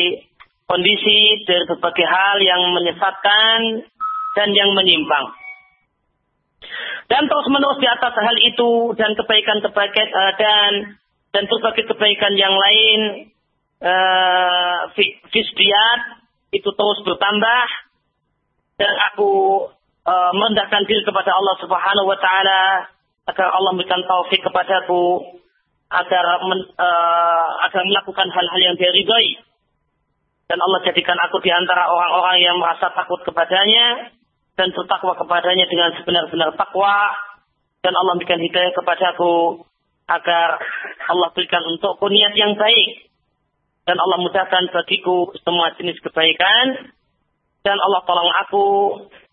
Speaker 1: kondisi, dari berbagai hal yang menyesatkan dan yang menyimpang. Dan terus menerus di atas hal itu dan kebaikan-kebaikan uh, dan dan berbagai kebaikan yang lain uh, fisbiat itu terus bertambah dan aku uh, merendahkan diri kepada Allah Subhanahu wa taala agar Allah memberikan taufik kepadaku agar men, uh, agar melakukan hal-hal yang dia. Dan Allah jadikan aku di antara orang-orang yang merasa takut kepadanya dan bertakwa kepadanya dengan sebenar-benar takwa. Dan Allah berikan hidayah kepadaku agar Allah berikan untukku niat yang baik. Dan Allah mudahkan bagiku semua jenis kebaikan. Dan Allah tolong aku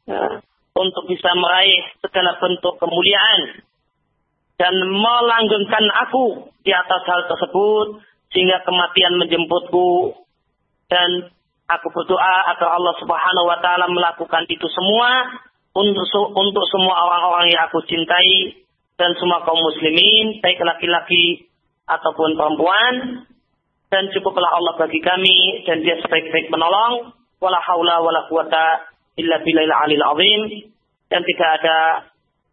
Speaker 1: ya, untuk bisa meraih segala bentuk kemuliaan. Dan melanggengkan aku di atas hal tersebut sehingga kematian menjemputku. Dan aku berdoa agar Allah Subhanahu wa taala melakukan itu semua untuk untuk semua orang-orang yang aku cintai dan semua kaum muslimin baik laki-laki ataupun perempuan. Dan cukuplah Allah bagi kami dan dia sebaik-baik menolong. Wala haula wala quwata illa billahil alil azim. Dan tidak ada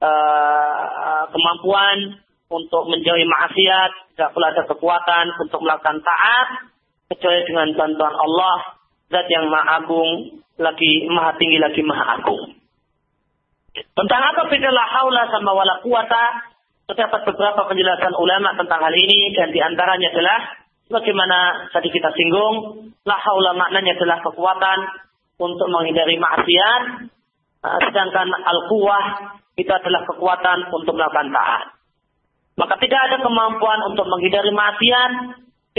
Speaker 1: uh, kemampuan untuk menjauhi maksiat, tidak pula ada kekuatan untuk melakukan taat, kecuali dengan bantuan Allah, zat yang maha agung, lagi maha tinggi, lagi maha agung. Tentang apa la haula sama wala kuwata, terdapat beberapa penjelasan ulama tentang hal ini, dan di antaranya adalah, bagaimana tadi kita singgung, la haula maknanya adalah kekuatan untuk menghindari maksiat, eh, sedangkan al-quwah itu adalah kekuatan untuk melakukan taat. Maka tidak ada kemampuan untuk menghindari maksiat,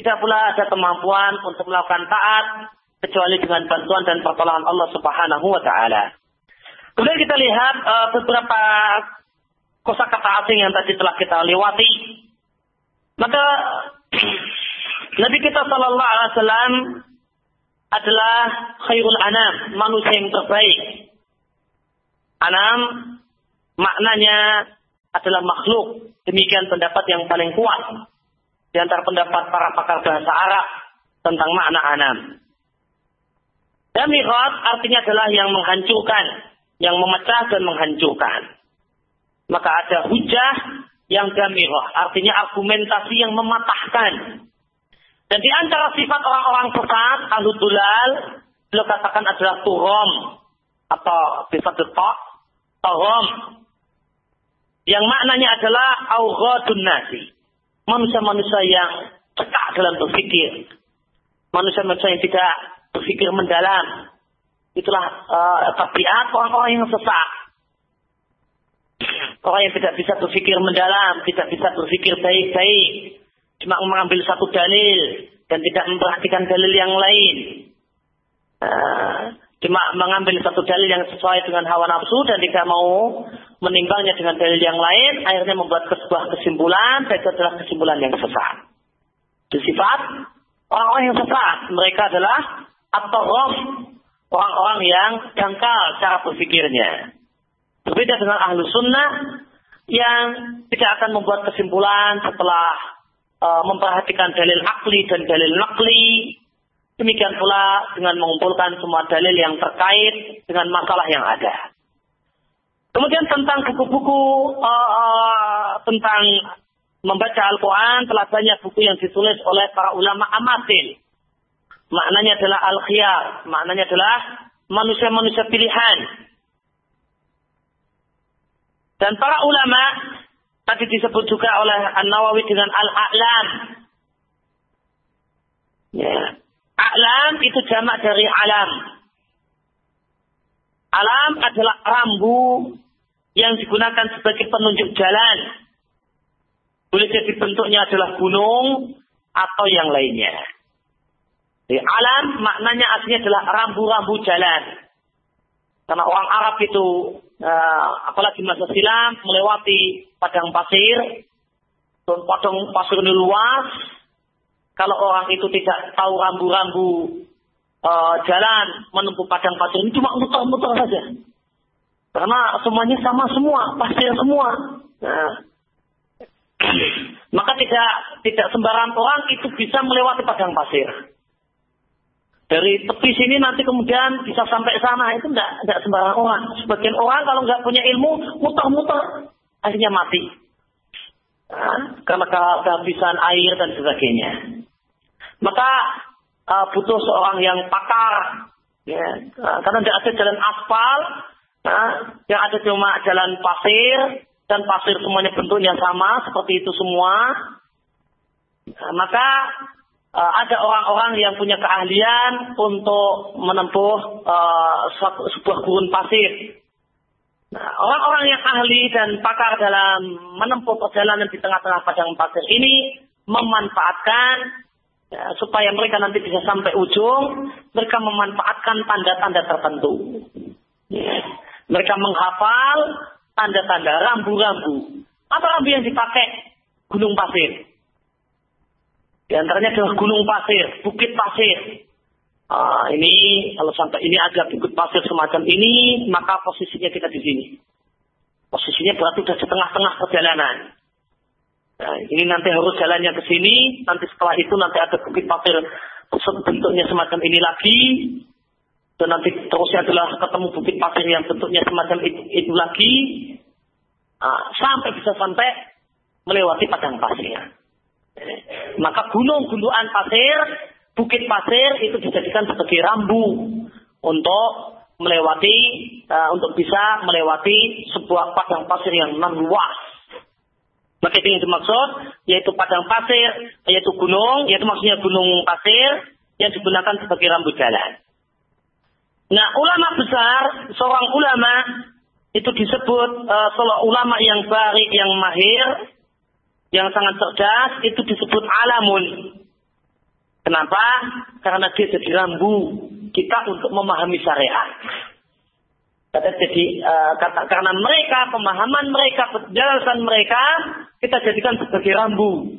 Speaker 1: tidak pula ada kemampuan untuk melakukan taat kecuali dengan bantuan dan pertolongan Allah Subhanahu wa taala. Kemudian kita lihat uh, beberapa kosakata asing yang tadi telah kita lewati. Maka Nabi kita Shallallahu Alaihi Wasallam adalah khairul anam, manusia yang terbaik. Anam maknanya adalah makhluk. Demikian pendapat yang paling kuat di antara pendapat para pakar bahasa Arab tentang makna anam. Damirat artinya adalah yang menghancurkan, yang memecah dan menghancurkan. Maka ada hujah yang damirah, artinya argumentasi yang mematahkan. Dan di antara sifat orang-orang sesat, aludulal, beliau katakan adalah turom atau bisa detok, turom yang maknanya adalah aughadun nasi. Manusia-manusia yang cekak dalam berpikir. Manusia-manusia yang tidak berpikir mendalam. Itulah uh, tabiat orang-orang yang sesat. Orang yang tidak bisa berpikir mendalam, tidak bisa berpikir baik-baik. Cuma mengambil satu dalil dan tidak memperhatikan dalil yang lain. Uh, cuma mengambil satu dalil yang sesuai dengan hawa nafsu dan tidak mau menimbangnya dengan dalil yang lain, akhirnya membuat sebuah kesimpulan, dan itu adalah kesimpulan yang sesat. Itu sifat orang-orang yang sesat. Mereka adalah atau orang-orang yang dangkal cara berpikirnya. Berbeda dengan ahlu sunnah yang tidak akan membuat kesimpulan setelah uh, memperhatikan dalil akli dan dalil nakli, Demikian pula dengan mengumpulkan semua dalil yang terkait dengan masalah yang ada. Kemudian tentang buku-buku uh, uh, tentang membaca Al-Quran telah banyak buku yang ditulis oleh para ulama amatil. Maknanya adalah al-khiyar, maknanya adalah manusia-manusia pilihan. Dan para ulama tadi disebut juga oleh An-Nawawi dengan al-a'lam. Ya, Alam itu jamak dari alam. Alam adalah rambu yang digunakan sebagai penunjuk jalan. Boleh jadi bentuknya adalah gunung atau yang lainnya. Di alam maknanya aslinya adalah rambu-rambu jalan. Karena orang Arab itu, uh, apalagi masa silam, melewati padang pasir, dan padang pasir ini luas. Kalau orang itu tidak tahu rambu-rambu uh, jalan menempuh padang pasir ini cuma muter-muter saja. Karena semuanya sama semua, pasir semua. Nah, maka tidak tidak sembarang orang itu bisa melewati padang pasir dari tepi sini nanti kemudian bisa sampai sana itu enggak enggak sembarang orang. Sebagian orang kalau nggak punya ilmu muter-muter akhirnya mati. Nah, karena kehabisan air dan sebagainya. Maka uh, butuh seorang yang pakar, ya, uh, karena tidak ada jalan aspal, uh, yang ada cuma jalan pasir dan pasir semuanya bentuknya sama seperti itu semua. Uh, maka uh, ada orang-orang yang punya keahlian untuk menempuh uh, sebuah gurun pasir. Nah, orang-orang yang ahli dan pakar dalam menempuh perjalanan di tengah-tengah padang pasir ini memanfaatkan ya, supaya mereka nanti bisa sampai ujung, mereka memanfaatkan tanda-tanda tertentu. Ya. Mereka menghafal tanda-tanda rambu-rambu. Apa rambu yang dipakai? Gunung pasir. Di antaranya adalah gunung pasir, bukit pasir. Uh, ini kalau sampai ini ada bukit pasir semacam ini, maka posisinya kita di sini. Posisinya berarti sudah di tengah-tengah perjalanan. Nah, ini nanti harus jalannya ke sini, nanti setelah itu nanti ada bukit pasir bentuknya semacam ini lagi, dan nanti terusnya adalah ketemu bukit pasir yang bentuknya semacam itu, itu lagi, uh, sampai bisa sampai melewati padang pasir. Maka gunung-gundukan pasir, bukit pasir itu dijadikan sebagai rambu untuk melewati, uh, untuk bisa melewati sebuah padang pasir yang luas. Maka itu yang dimaksud, yaitu padang pasir, yaitu gunung, yaitu maksudnya gunung pasir yang digunakan sebagai rambu jalan. Nah, ulama besar, seorang ulama itu disebut uh, seorang ulama yang baik, yang mahir, yang sangat cerdas itu disebut alamun. Kenapa? Karena dia jadi rambu kita untuk memahami syariat. Kata jadi uh, kata, karena mereka pemahaman mereka penjelasan mereka kita jadikan sebagai rambu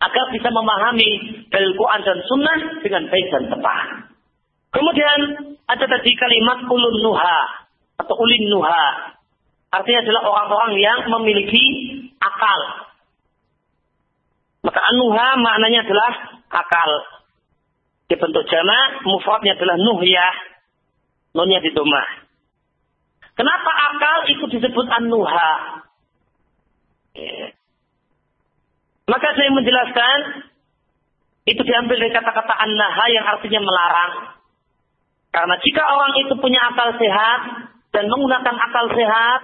Speaker 1: agar bisa memahami dalil Quran dan Sunnah dengan baik dan tepat. Kemudian ada tadi kalimat ulun nuha atau ulin nuha Artinya adalah orang-orang yang memiliki akal. Maka anuha maknanya adalah akal. Dibentuk jama, mufradnya adalah nuhyah. Nunnya di domah. Kenapa akal itu disebut anuha? Maka saya menjelaskan itu diambil dari kata-kata annaha yang artinya melarang. Karena jika orang itu punya akal sehat dan menggunakan akal sehat,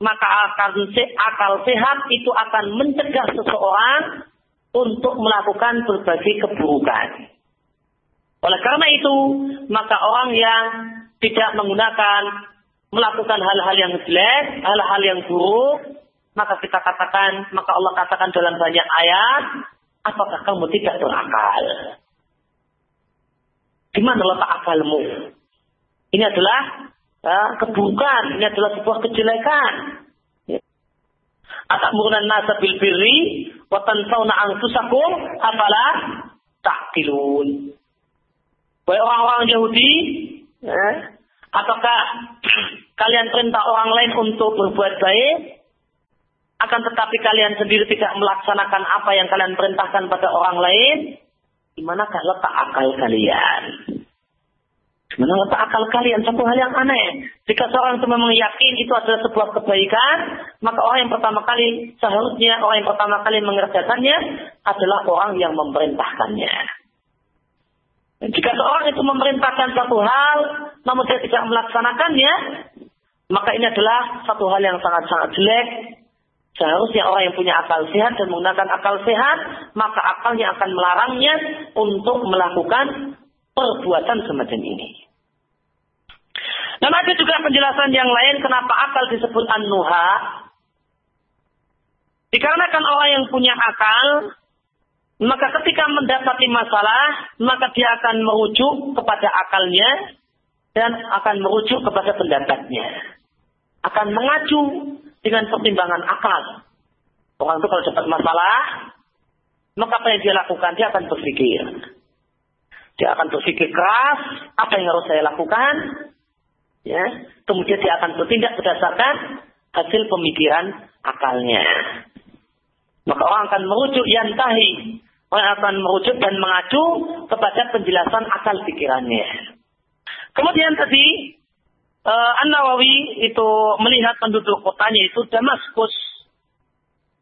Speaker 1: maka akal, akal sehat itu akan mencegah seseorang untuk melakukan berbagai keburukan. Oleh karena itu, maka orang yang tidak menggunakan melakukan hal-hal yang jelek, hal-hal yang buruk, maka kita katakan, maka Allah katakan dalam banyak ayat, apakah kamu tidak berakal? Di mana letak akalmu? Ini adalah ya, keburukan, ini adalah sebuah kejelekan. Ya. Atamuruna nasa bil birri wa tansawna anfusakum apalah ta'qilun. Wahai orang-orang Yahudi, ya, apakah kalian perintah orang lain untuk berbuat baik, akan tetapi kalian sendiri tidak melaksanakan apa yang kalian perintahkan pada orang lain? Di manakah letak akal kalian? Menurut akal kalian satu hal yang aneh. Jika seorang itu memang yakin itu adalah sebuah kebaikan, maka orang yang pertama kali seharusnya orang yang pertama kali mengerjakannya adalah orang yang memerintahkannya. Jika seorang itu memerintahkan satu hal, namun dia tidak melaksanakannya, maka ini adalah satu hal yang sangat-sangat jelek. Seharusnya orang yang punya akal sehat dan menggunakan akal sehat, maka akalnya akan melarangnya untuk melakukan perbuatan semacam ini. Dan ada juga penjelasan yang lain kenapa akal disebut an-nuha. Dikarenakan orang yang punya akal, maka ketika mendapati masalah, maka dia akan merujuk kepada akalnya dan akan merujuk kepada pendapatnya. Akan mengacu dengan pertimbangan akal. Orang itu kalau dapat masalah, maka apa yang dia lakukan? Dia akan berpikir. Dia akan berpikir keras, apa yang harus saya lakukan? Ya, kemudian dia akan bertindak berdasarkan hasil pemikiran akalnya. Maka orang akan merujuk yantahi. Orang akan merujuk dan mengacu kepada penjelasan akal pikirannya. Kemudian tadi uh, An-Nawawi itu melihat penduduk kotanya itu Damaskus.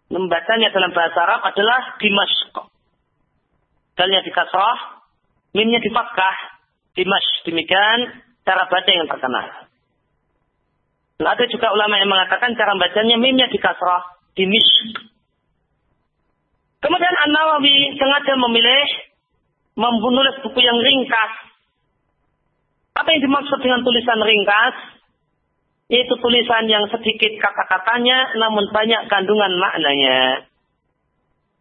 Speaker 1: Membacanya dalam bahasa Arab adalah Dimashq. Dalnya di kasrah, mimnya di fakkah, Dimash. Demikian cara baca yang terkenal. Nah, ada juga ulama yang mengatakan cara bacanya mimnya di kasrah, Dimishq. Kemudian An-Nawawi sengaja memilih menulis buku yang ringkas apa yang dimaksud dengan tulisan ringkas? Yaitu tulisan yang sedikit kata-katanya namun banyak kandungan maknanya.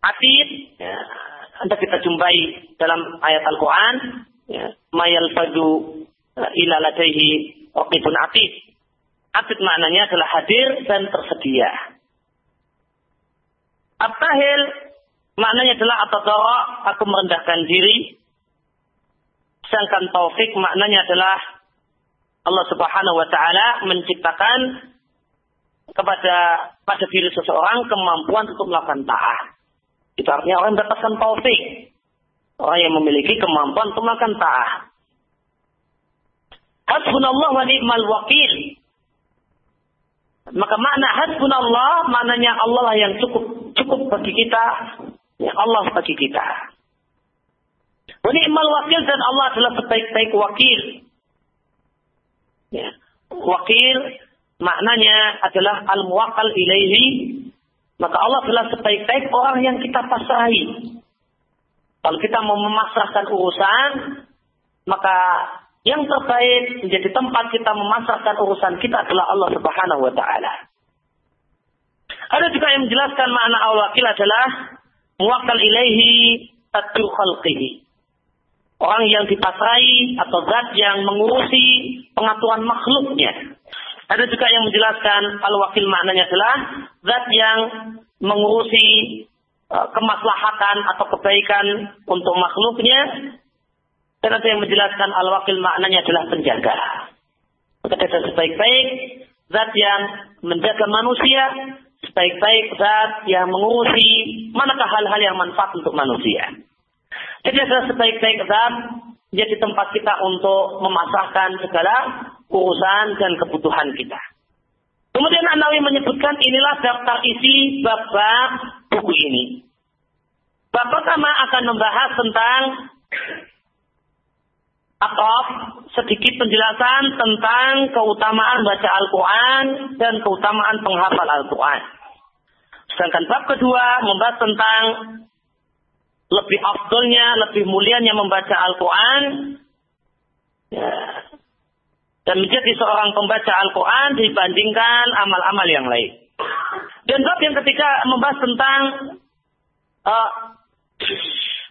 Speaker 1: Atid, ya, anda kita jumpai dalam ayat Al-Quran, ya, mayal fadu ila ladaihi waqitun atid. Atid maknanya adalah hadir dan tersedia. Abtahil maknanya adalah atau aku merendahkan diri Sedangkan taufik maknanya adalah Allah Subhanahu wa taala menciptakan kepada pada diri seseorang kemampuan untuk melakukan taat. Itu artinya orang mendapatkan taufik. Orang yang memiliki kemampuan untuk melakukan taat. Hasbunallah wa ni'mal wakil. Maka makna hasbunallah maknanya Allah yang cukup cukup bagi kita, ya Allah bagi kita. Ni'mal wakil dan Allah adalah sebaik-baik wakil. Ya. Wakil maknanya adalah al-muwakkal ilaihi. Maka Allah adalah sebaik-baik orang yang kita pasrahi. Kalau kita mau memasrahkan urusan, maka yang terbaik menjadi tempat kita memasrahkan urusan kita adalah Allah Subhanahu wa taala. Ada juga yang menjelaskan makna al-wakil adalah muwakkal ilaihi tadbir khalqihi. Orang yang dipasrai atau zat yang mengurusi pengaturan makhluknya. Ada juga yang menjelaskan al-wakil maknanya adalah zat yang mengurusi uh, kemaslahatan atau kebaikan untuk makhluknya. Dan ada yang menjelaskan al-wakil maknanya adalah penjaga. Maka sebaik-baik zat yang menjaga manusia, sebaik-baik zat yang mengurusi manakah hal-hal yang manfaat untuk manusia. Jadi adalah sebaik-baik zat jadi tempat kita untuk memasahkan segala urusan dan kebutuhan kita. Kemudian Anawi menyebutkan inilah daftar isi bab-bab buku ini. Bab pertama akan membahas tentang atau sedikit penjelasan tentang keutamaan baca Al-Quran dan keutamaan penghafal Al-Quran. Sedangkan bab kedua membahas tentang lebih afdolnya, lebih mulianya membaca Al-Quran ya, dan menjadi seorang pembaca Al-Quran dibandingkan amal-amal yang lain. Dan bab yang ketiga membahas tentang uh,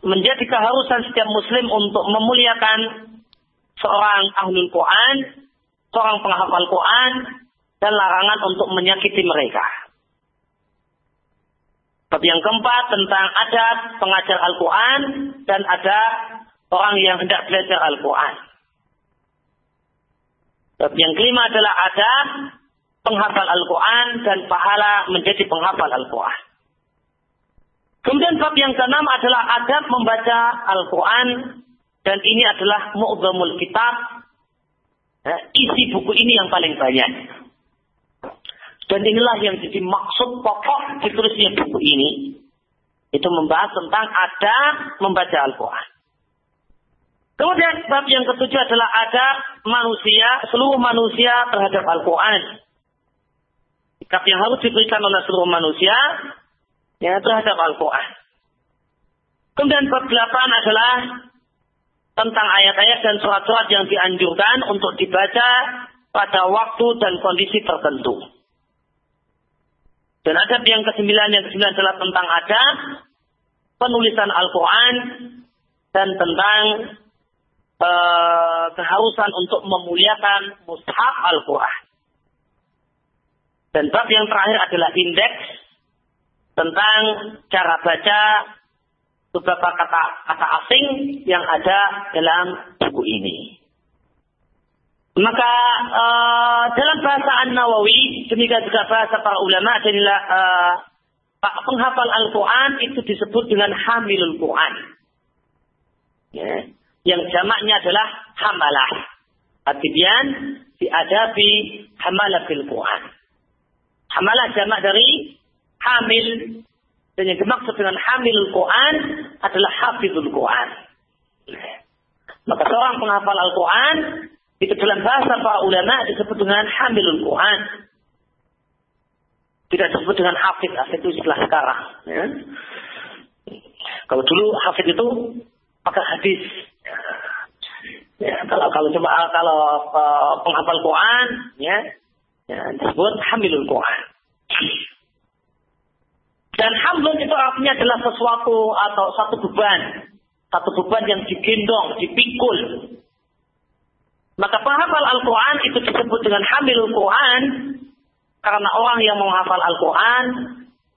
Speaker 1: menjadi keharusan setiap muslim untuk memuliakan seorang ahlul Quran, seorang penghafal Quran, dan larangan untuk menyakiti mereka. Bab yang keempat tentang adab pengajar Al-Quran dan ada orang yang hendak belajar Al-Quran. Bab yang kelima adalah adab penghafal Al-Quran dan pahala menjadi penghafal Al-Quran. Kemudian bab yang keenam adalah adab membaca Al-Quran dan ini adalah mu'zamul kitab. Ya, isi buku ini yang paling banyak. Dan inilah yang jadi maksud pokok ditulisnya buku ini. Itu membahas tentang ada membaca Al-Quran. Kemudian bab yang ketujuh adalah ada manusia, seluruh manusia terhadap Al-Quran. Sikap yang harus diberikan oleh seluruh manusia ya, terhadap Al-Quran. Kemudian bab delapan adalah tentang ayat-ayat dan surat-surat yang dianjurkan untuk dibaca pada waktu dan kondisi tertentu. Dan adab yang kesembilan yang kesembilan adalah tentang adab penulisan Al-Quran dan tentang uh, keharusan untuk memuliakan mushaf Al-Quran. Dan bab yang terakhir adalah indeks tentang cara baca beberapa kata kata asing yang ada dalam buku ini. Maka uh, dalam bahasa An-Nawawi, demikian juga bahasa para ulama adalah uh, penghafal Al-Quran itu disebut dengan hamilul Quran. Ya. Yang jamaknya adalah hamalah. Artinya diadabi hamalatil Quran. Hamalah jamak dari hamil. Dan yang dimaksud dengan hamilul Quran adalah hafizul Quran. Maka seorang penghafal Al-Quran itu dalam bahasa para ulama disebut dengan hamilul Quran. Tidak disebut dengan hafid. Hafid itu istilah sekarang. Ya. Kalau dulu hafid itu pakai hadis. Ya, kalau kalau cuma kalau uh, penghafal Quran, ya, ya disebut hamilul Quran. Dan hamlun itu artinya adalah sesuatu atau satu beban. Satu beban yang digendong, dipikul. Maka penghafal Al-Quran itu disebut dengan hamilul Quran karena orang yang menghafal Al-Quran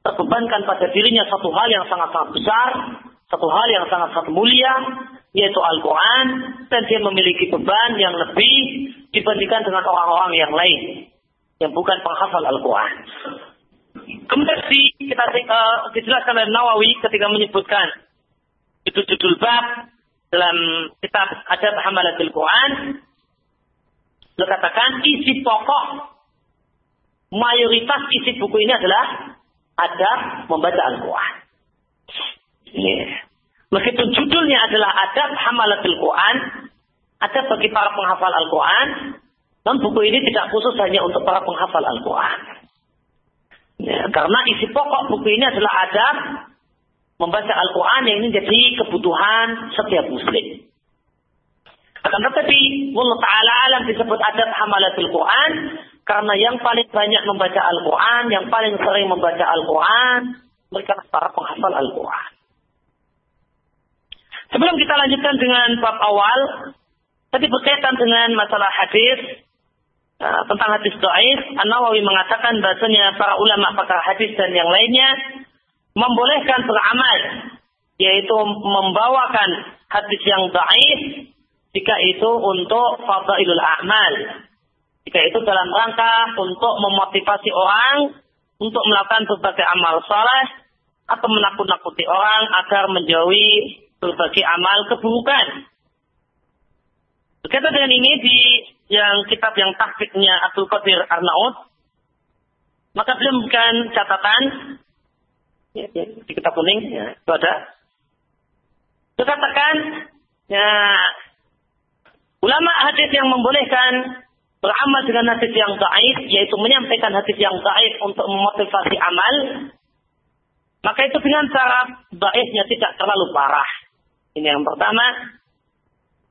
Speaker 1: terbebankan pada dirinya satu hal yang sangat-sangat besar, satu hal yang sangat-sangat mulia, yaitu Al-Quran, dan dia memiliki beban yang lebih dibandingkan dengan orang-orang yang lain, yang bukan penghafal Al-Quran. Kemudian di, kita uh, dijelaskan oleh Nawawi ketika menyebutkan itu judul bab dalam kitab Adab Hamalatul Quran, beliau katakan isi pokok mayoritas isi buku ini adalah adab membaca Al-Quran. Yeah. Meskipun judulnya adalah adab hamalatul Quran, adab bagi para penghafal Al-Quran, dan buku ini tidak khusus hanya untuk para penghafal Al-Quran. Ya, karena isi pokok buku ini adalah adab membaca Al-Quran yang ini jadi kebutuhan setiap muslim. Akan tetapi, Allah Ta'ala alam disebut adab hamalatul Quran, karena yang paling banyak membaca Al-Quran, yang paling sering membaca Al-Quran, mereka para penghafal Al-Quran. Sebelum kita lanjutkan dengan bab awal, tadi berkaitan dengan masalah hadis, uh, tentang hadis doaif, An-Nawawi mengatakan bahasanya para ulama pakar hadis dan yang lainnya membolehkan beramal, yaitu membawakan hadis yang doaif jika itu untuk fadailul a'mal, jika itu dalam rangka untuk memotivasi orang untuk melakukan berbagai amal soleh atau menakut-nakuti orang agar menjauhi berbagai amal keburukan. Berkaitan dengan ini di yang kitab yang taktiknya Abdul Qadir Arnaud, maka beliau memberikan catatan ya, ya, di kitab kuning ya, itu ada. Dikatakan ya, ulama hadis yang membolehkan beramal dengan hadis yang baik, yaitu menyampaikan hadis yang baik untuk memotivasi amal, maka itu dengan cara baiknya tidak terlalu parah. Ini yang pertama.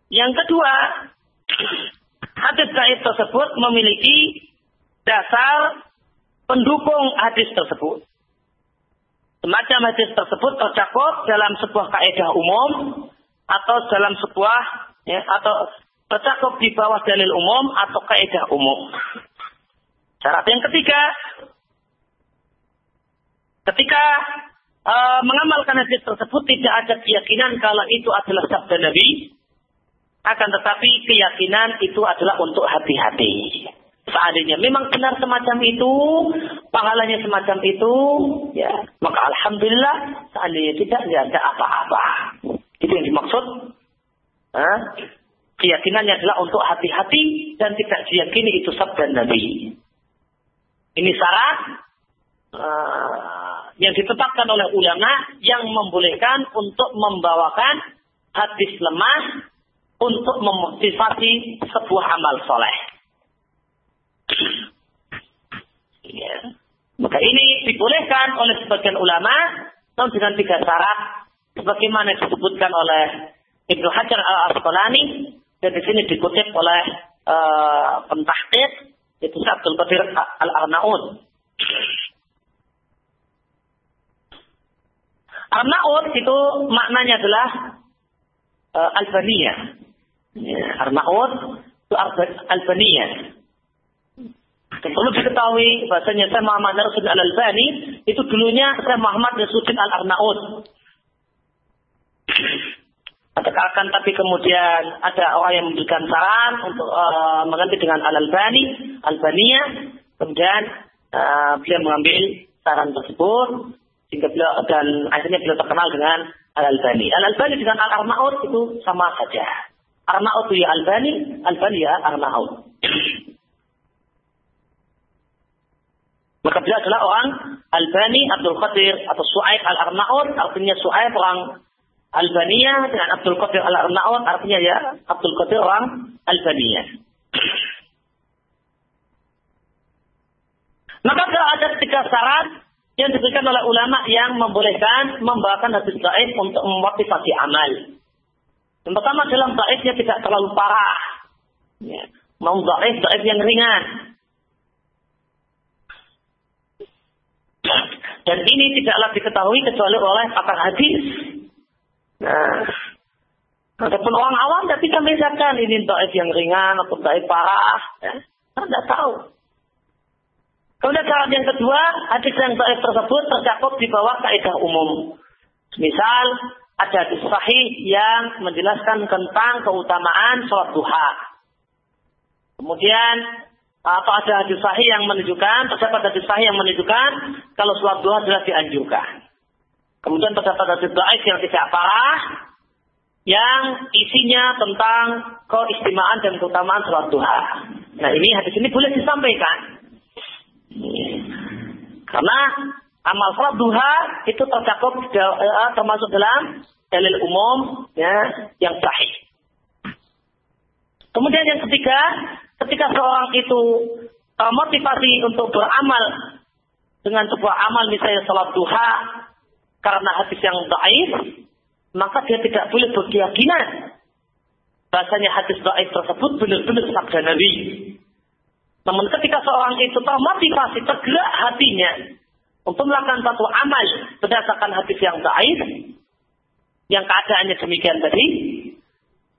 Speaker 1: Yang kedua, hadis baik tersebut memiliki dasar pendukung hadis tersebut. Semacam hadis tersebut tercakup dalam sebuah kaidah umum atau dalam sebuah ya, atau tercakup di bawah dalil umum atau kaidah umum. Syarat yang ketiga, ketika e, mengamalkan hadis tersebut tidak ada keyakinan kalau itu adalah sabda Nabi, akan tetapi keyakinan itu adalah untuk hati-hati. Seandainya memang benar semacam itu, pahalanya semacam itu, ya maka alhamdulillah. Seandainya tidak, tidak ada apa-apa. Itu yang dimaksud. Hah? keyakinannya adalah untuk hati-hati dan tidak diyakini itu sabda Nabi. Ini syarat uh, yang ditetapkan oleh ulama yang membolehkan untuk membawakan hadis lemah untuk memotivasi sebuah amal soleh. ya. Maka ini dibolehkan oleh sebagian ulama, namun dengan tiga syarat, sebagaimana disebutkan oleh Ibnu Hajar al Asqalani dan di sini dikutip oleh uh, pentahqiq itu Abdul Qadir Al-Arnaud. Arnaud itu maknanya adalah uh, Albania. Ya, Arnaud itu Albania. Dan perlu diketahui bahasanya saya Muhammad Nasruddin Al-Albani itu dulunya saya Muhammad Nasruddin Al-Arnaud. akan tapi kemudian ada orang yang memberikan saran untuk uh, mengganti dengan Al-Albani, Albania. Kemudian uh, beliau mengambil saran tersebut sehingga beliau dan akhirnya beliau terkenal dengan Al-Albani. Al-Albani dengan Al-Arnaud itu sama saja. Arnaud ya Albani, Albani ya Arnaud. Maka beliau adalah orang Albani Abdul Qadir atau Su'aib Al-Arnaud, artinya Su'aib orang Albania dengan Abdul Qadir Al-Arnaud, artinya ya Abdul Qadir orang Albania. Maka kalau ada tiga syarat yang diberikan oleh ulama yang membolehkan membawakan hadis gaib untuk memotivasi amal. Yang pertama dalam gaibnya tidak terlalu parah. Ya. Mau gaib, gaib yang ringan. Dan ini tidaklah diketahui kecuali oleh pakar hadis. Nah, Ataupun orang awam tidak bisa membedakan ini daif yang ringan atau daif parah. Ya. Tidak tahu. Kemudian syarat yang kedua, hadis yang baik tersebut tercakup di bawah kaidah umum. Misal, ada hadis sahih yang menjelaskan tentang keutamaan sholat duha. Kemudian, atau ada hadis sahih yang menunjukkan, terdapat hadis sahih yang menunjukkan kalau sholat duha adalah dianjurkan. Kemudian terdapat hadis baik yang tidak parah, yang isinya tentang keistimewaan dan keutamaan sholat duha. Nah ini hadis ini boleh disampaikan. Karena amal sholat duha itu tercakup uh, termasuk dalam dalil umum ya yang sahih. Kemudian yang ketiga, ketika seorang itu uh, motivasi untuk beramal dengan sebuah amal misalnya sholat duha karena hadis yang baik, maka dia tidak boleh berkeyakinan bahasanya hadis baik tersebut benar-benar sabda Nabi. Namun ketika seorang itu termotivasi, tergerak hatinya untuk melakukan satu amal berdasarkan hadis yang baik, yang keadaannya demikian tadi,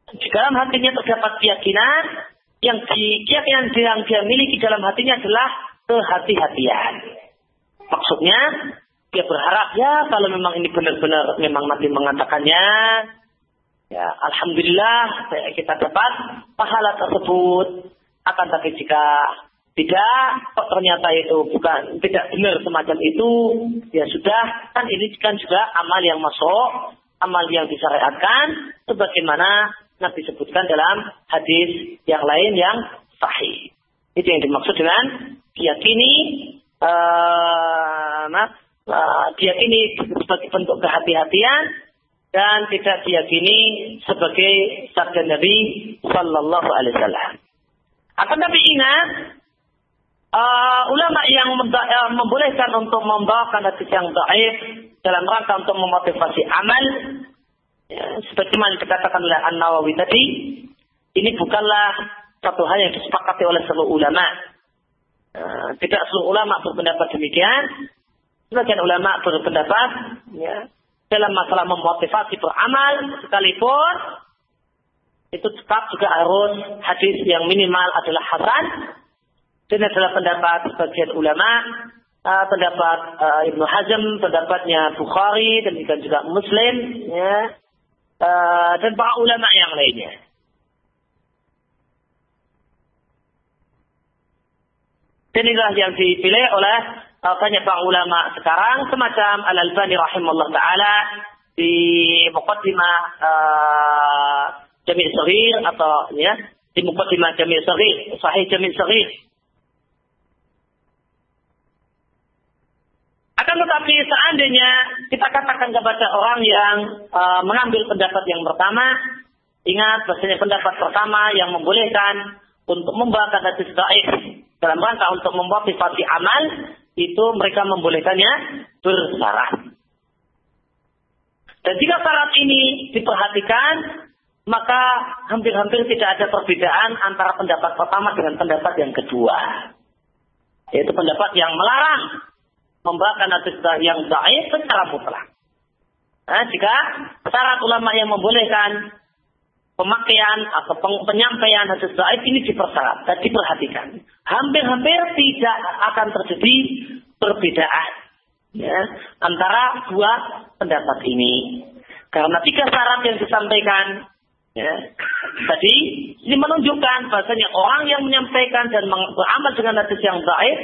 Speaker 1: di dalam hatinya terdapat keyakinan, yang di, keyakinan yang dia miliki dalam hatinya adalah kehati-hatian. Maksudnya, dia berharap ya kalau memang ini benar-benar memang Nabi mengatakannya, ya Alhamdulillah kita dapat pahala tersebut akan tapi jika tidak, kok ternyata itu bukan tidak benar semacam itu, ya sudah, kan ini kan juga amal yang masuk, amal yang disyariatkan, sebagaimana Nabi sebutkan dalam hadis yang lain yang sahih. Itu yang dimaksud dengan diyakini, nah, uh, diyakini sebagai bentuk kehati-hatian dan tidak diyakini sebagai sabda Nabi Sallallahu Alaihi Wasallam. Akan tapi ingat, uh, ulama yang uh, membolehkan untuk membawakan hadis yang baik dalam rangka untuk memotivasi amal, ya, sebagaimana dikatakan oleh An Nawawi tadi, ini bukanlah satu hal yang disepakati oleh seluruh ulama. Uh, tidak seluruh ulama berpendapat demikian. Sebagian ulama berpendapat ya, dalam masalah memotivasi beramal sekalipun itu tetap juga harus hadis yang minimal adalah hasan. Dan adalah pendapat sebagian ulama, uh, pendapat uh, Ibnu Hazm, pendapatnya Bukhari, dan juga Muslim, ya, uh, dan para ulama yang lainnya. Dan inilah yang dipilih oleh uh, banyak para ulama sekarang, semacam Al-Albani rahimahullah ta'ala, di Muqaddimah uh, jami' sahih atau ya di mukaddimah jami' sahih, sahih jami' sahih. Akan tetapi seandainya kita katakan kepada orang yang uh, mengambil pendapat yang pertama, ingat bahasanya pendapat pertama yang membolehkan untuk membaca hadis dhaif dalam rangka untuk memotivasi amal itu mereka membolehkannya bersyarat. Dan jika syarat ini diperhatikan, maka hampir-hampir tidak ada perbedaan antara pendapat pertama dengan pendapat yang kedua. Yaitu pendapat yang melarang membawakan hadis yang baik secara mutlak. Nah, jika syarat ulama yang membolehkan pemakaian atau penyampaian hadis dhaif ini dipersyarat dan diperhatikan. Hampir-hampir tidak akan terjadi perbedaan ya, antara dua pendapat ini. Karena tiga syarat yang disampaikan ya, tadi ini menunjukkan bahasanya orang yang menyampaikan dan beramal dengan hadis yang baik,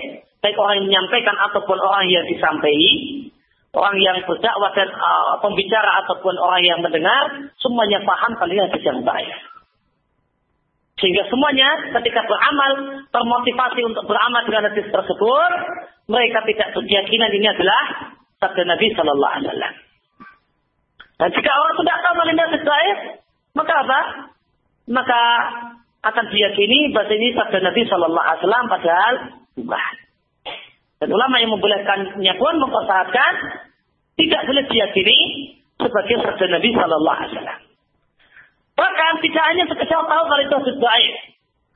Speaker 1: baik orang yang menyampaikan ataupun orang yang disampaikan, orang yang berdakwah dan uh, pembicara ataupun orang yang mendengar semuanya paham kali hadis yang baik. Sehingga semuanya ketika beramal termotivasi untuk beramal dengan hadis tersebut, mereka tidak berkeyakinan ini adalah sabda Nabi Shallallahu Alaihi Wasallam. Dan jika orang tidak tahu hadis baik, maka apa? Maka akan diyakini bahasa ini sabda Nabi Shallallahu Alaihi Wasallam padahal bukan. Dan ulama yang membolehkannya pun mempersahatkan tidak boleh diyakini sebagai sabda Nabi Shallallahu Alaihi Wasallam. Bahkan tidak hanya sekedar tahu kalau itu hadis doaif,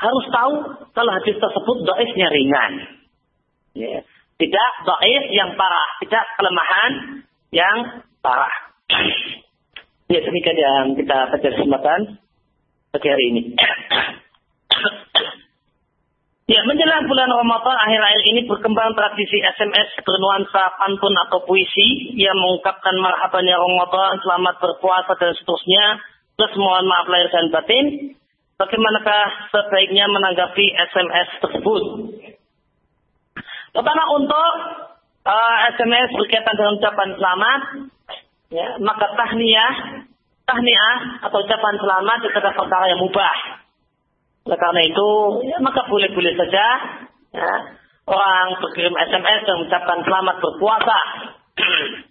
Speaker 1: harus tahu kalau hadis tersebut doaifnya ringan. Ya. Tidak doaif yang parah, tidak kelemahan yang parah. Ya demikian yang kita baca kesempatan pagi hari ini. Ya, menjelang bulan Ramadan akhir-akhir ini berkembang tradisi SMS bernuansa pantun atau puisi yang mengungkapkan marhabannya Ramadan, selamat berpuasa dan seterusnya. Plus mohon maaf lahir dan batin. Bagaimanakah sebaiknya menanggapi SMS tersebut? Pertama untuk uh, eh, SMS berkaitan dengan ucapan selamat, ya, maka tahniah, tahniah atau ucapan selamat itu adalah perkara yang mubah oleh karena itu, maka boleh-boleh saja ya, orang berkirim SMS dan mengucapkan selamat berpuasa.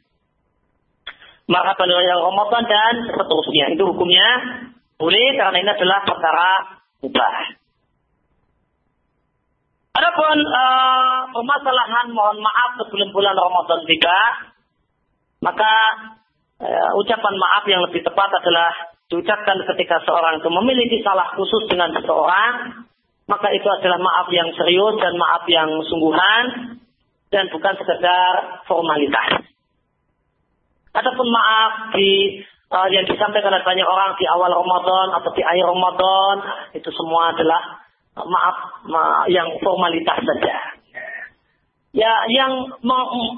Speaker 1: maka yang Ramadan dan seterusnya. Itu hukumnya boleh karena ini adalah perkara mubah. Adapun uh, permasalahan mohon maaf sebelum bulan Ramadan tiba, maka uh, ucapan maaf yang lebih tepat adalah diucapkan ketika seorang itu memiliki salah khusus dengan seseorang, maka itu adalah maaf yang serius dan maaf yang sungguhan dan bukan sekedar formalitas. Adapun maaf di uh, yang disampaikan oleh banyak orang di awal Ramadan atau di akhir Ramadan itu semua adalah maaf ma yang formalitas saja. Ya, yang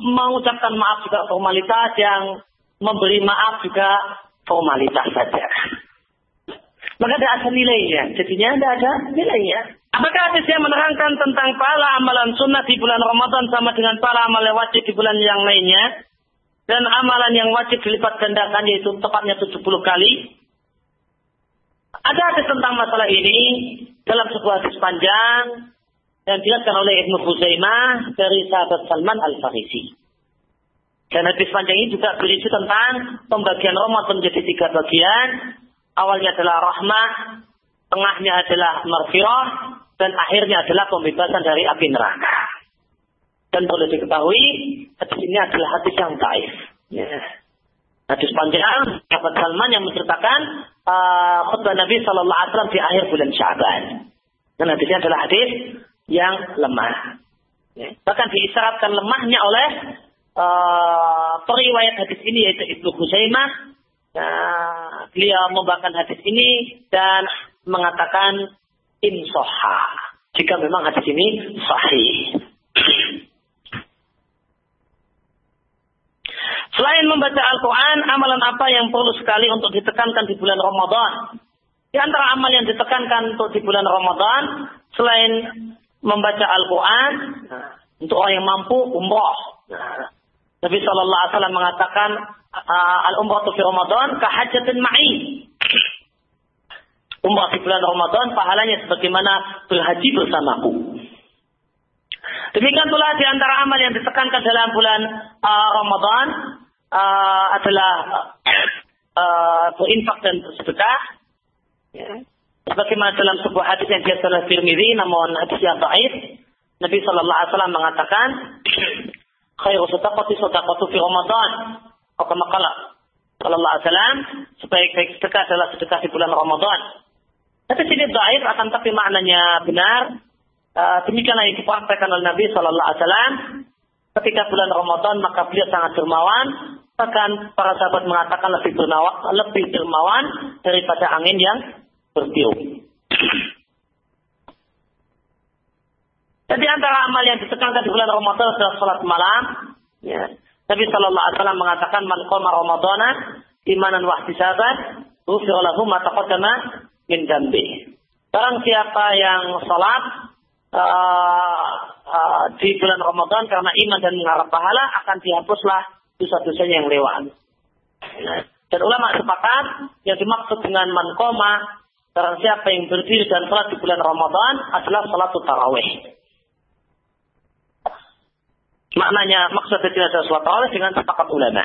Speaker 1: mengucapkan maaf juga formalitas, yang memberi maaf juga formalitas saja. Maka tidak ada nilainya. Jadinya tidak ada nilainya. Apakah hadis yang menerangkan tentang pahala amalan sunnah di bulan Ramadan sama dengan pahala amalan wajib di bulan yang lainnya? Dan amalan yang wajib dilipat gandakan yaitu tepatnya 70 kali. Ada hadis tentang masalah ini dalam sebuah hadis panjang yang dilihatkan oleh Ibnu Khuzaimah dari sahabat Salman Al-Farisi. Dan hadis panjang ini juga berisi tentang pembagian Ramadan menjadi tiga bagian. Awalnya adalah rahmah, tengahnya adalah marfirah, dan akhirnya adalah pembebasan dari api neraka. Dan boleh diketahui, hadis ini adalah hadis yang taif. Ya. Hadis panjang, sahabat Salman yang menceritakan uh, khutbah Nabi Alaihi Wasallam di akhir bulan Syaban. Dan hadisnya adalah hadis yang lemah. Ya. Bahkan diisyaratkan lemahnya oleh uh, periwayat hadis ini yaitu Ibnu Husaimah. Uh, beliau membawakan hadis ini dan mengatakan insoha jika memang hadis ini sahih. Selain membaca Al-Quran, amalan apa yang perlu sekali untuk ditekankan di bulan Ramadan? Di antara amal yang ditekankan untuk di bulan Ramadan, selain membaca Al-Quran, untuk orang yang mampu, umroh. Nabi Shallallahu Alaihi Wasallam mengatakan al umrah fi Ramadan kahajatin ma'i. Umrah di bulan Ramadan pahalanya sebagaimana berhaji bersamaku. Demikian pula di antara amal yang ditekankan dalam bulan uh, Ramadan uh, adalah uh, berinfak dan bersedekah. Ya. Sebagaimana dalam sebuah hadis yang biasa oleh Firmiri, namun hadis yang baik, Nabi Shallallahu Alaihi Wasallam mengatakan, khairu sedekati sedekatu fi Ramadan. Atau makalah sallallahu alaihi wasallam sebaik-baik sedekah adalah sedekah di bulan Ramadan. Tapi sini dhaif akan tapi maknanya benar. Uh, demikianlah yang dipraktekkan oleh Nabi sallallahu alaihi wasallam ketika bulan Ramadan maka beliau sangat dermawan Bahkan para sahabat mengatakan lebih bernawa, lebih dermawan daripada angin yang bertiup. Jadi antara amal yang ditekankan di bulan Ramadan adalah salat malam. Ya. Nabi Shallallahu Alaihi Wasallam mengatakan man qama Ramadana imanan wa ihtisaban ghufira lahu ma taqaddama min dambi. Barang siapa yang salat uh, uh, di bulan Ramadan karena iman dan mengharap pahala akan dihapuslah dosa-dosanya yang lewat. Nah, dan ulama sepakat yang dimaksud dengan man qama barang siapa yang berdiri dan salat di bulan Ramadan adalah salat tarawih. Maknanya maksudnya tidak ada sholat dengan sepakat ulama.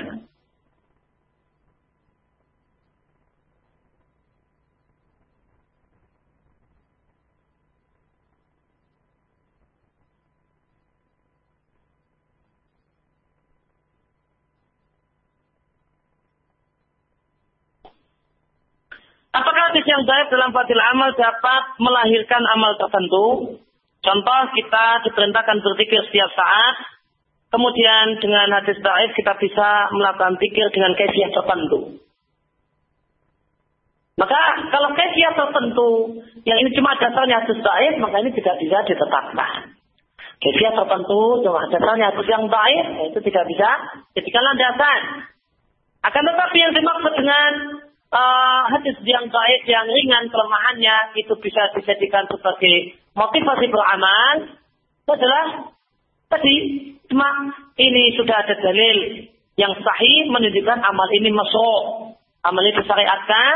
Speaker 1: Apakah hadis yang baik dalam fadil amal dapat melahirkan amal tertentu? Contoh kita diperintahkan berpikir setiap saat Kemudian dengan hadis taif kita bisa melakukan pikir dengan kaifiah tertentu. Maka kalau kaifiah tertentu yang ini cuma dasarnya hadis taif, maka ini tidak bisa ditetapkan. Kaifiah tertentu cuma dasarnya hadis yang taif, itu tidak bisa jadikan landasan. Akan tetapi yang dimaksud dengan uh, hadis yang baik, yang ringan kelemahannya itu bisa dijadikan sebagai motivasi beramal adalah tadi Cuma ini sudah ada dalil yang sahih menunjukkan amal ini masuk. Amal ini disyariatkan.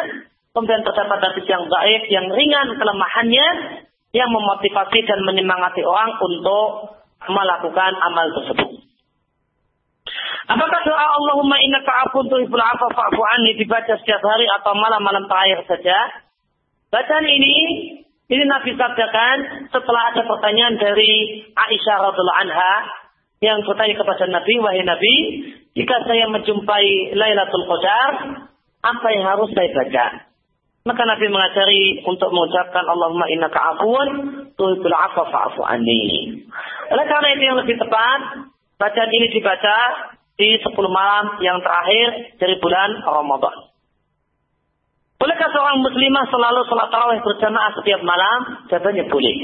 Speaker 1: Kemudian terdapat hadis yang baik, yang ringan kelemahannya, yang memotivasi dan menyemangati orang untuk melakukan amal tersebut. Apakah doa Allahumma inna ka'afun tuhibbul afa fa'fu anni dibaca setiap hari atau malam-malam terakhir saja? Bacaan ini ini Nabi sabdakan setelah ada pertanyaan dari Aisyah radhiallahu anha yang bertanya kepada Nabi, wahai Nabi, jika saya menjumpai Lailatul Qadar, apa yang harus saya baca? Maka Nabi mengajari untuk mengucapkan Allahumma innaka afuun tuhibbul afwa fa'fu anni. Oleh karena itu yang lebih tepat, bacaan ini dibaca di 10 malam yang terakhir dari bulan Ramadan. Bolehkah seorang muslimah selalu sholat tarawih berjamaah setiap malam? Jawabannya boleh.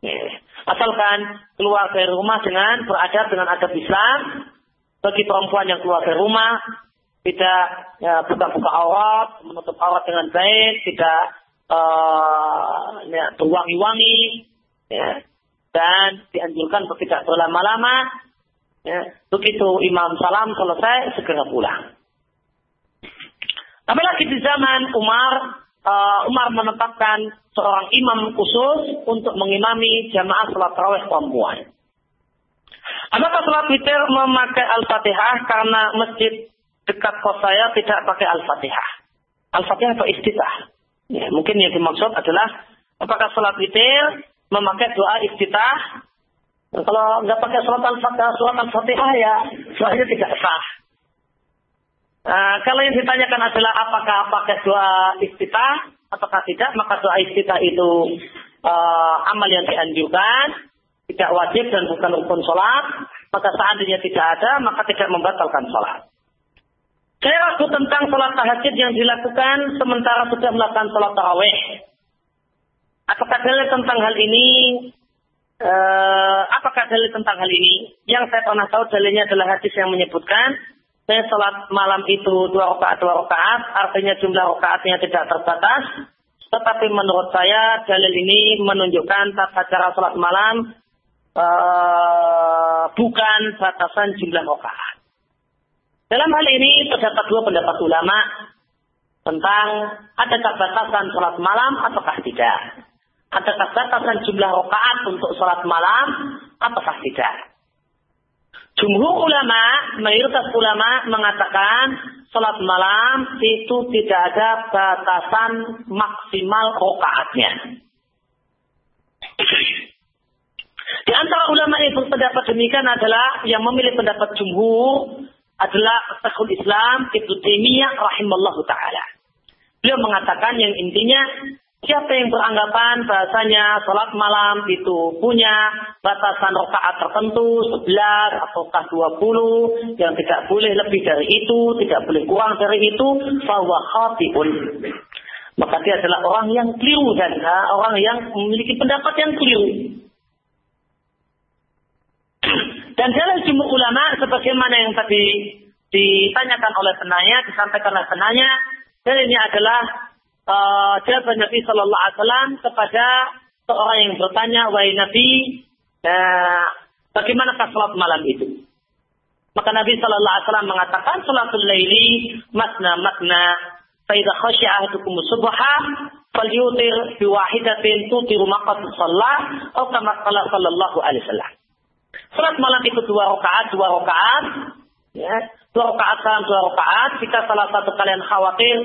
Speaker 1: Ya. Asalkan keluar dari rumah dengan beradab dengan adab Islam. Bagi perempuan yang keluar dari rumah, tidak ya, buka-buka aurat, menutup aurat dengan baik, tidak uh, ya, berwangi-wangi, ya, dan dianjurkan untuk tidak berlama-lama. Ya, begitu imam salam selesai, segera pulang. Apalagi di zaman Umar, uh, Umar menetapkan seorang imam khusus untuk mengimami jamaah sholat tarawih perempuan. Apakah sholat witir memakai Al-Fatihah karena masjid dekat kos saya tidak pakai Al-Fatihah? Al-Fatihah atau istitah? Ya, mungkin yang dimaksud adalah apakah sholat witir memakai doa istitah? Kalau nggak pakai sholat Al-Fatihah, sholat Al-Fatihah ya sholatnya tidak sah. Nah, kalau yang ditanyakan adalah apakah pakai doa istitah ataukah tidak, maka doa istitah itu uh, amal yang dianjurkan, tidak wajib dan bukan rukun sholat. Maka seandainya tidak ada, maka tidak membatalkan sholat. Saya ragu tentang sholat tahajud yang dilakukan sementara sudah melakukan sholat taraweh. Apakah dalil tentang hal ini? Uh, apakah dalil tentang hal ini? Yang saya pernah tahu dalilnya adalah hadis yang menyebutkan saya sholat malam itu dua rakaat dua rakaat, artinya jumlah rakaatnya tidak terbatas. Tetapi menurut saya dalil ini menunjukkan tata cara sholat malam uh, bukan batasan jumlah rakaat. Dalam hal ini terdapat dua pendapat ulama tentang adakah batasan sholat malam ataukah tidak. Adakah batasan jumlah rakaat untuk sholat malam ataukah tidak. Jumhur ulama, mayoritas ulama mengatakan sholat malam itu tidak ada batasan maksimal rokaatnya. Di antara ulama yang berpendapat demikian adalah yang memilih pendapat jumhur adalah Syekhul Islam Ibnu Taimiyah rahimallahu taala. Beliau mengatakan yang intinya Siapa yang beranggapan bahasanya sholat malam itu punya batasan rakaat tertentu 11 ataukah 20 yang tidak boleh lebih dari itu, tidak boleh kurang dari itu, bahwa khatiun. Maka dia adalah orang yang keliru dan orang yang memiliki pendapat yang keliru. Dan dalam jumlah ulama sebagaimana yang tadi ditanyakan oleh penanya, disampaikan oleh penanya, dan ini adalah uh, jawaban Nabi Shallallahu Alaihi Wasallam kepada seorang yang bertanya, wahai Nabi, uh, bagaimanakah sholat malam itu? Maka Nabi Shallallahu Alaihi Wasallam mengatakan, sholatul laili matna matna, faida khasya ahdukum subha, falyutir biwahidatin tutiru maqat sholat, atau kama sallallahu alaihi wasallam. Salat malam itu dua rakaat, dua rakaat, ya, dua rakaat salam dua rakaat. Jika salah satu kalian khawatir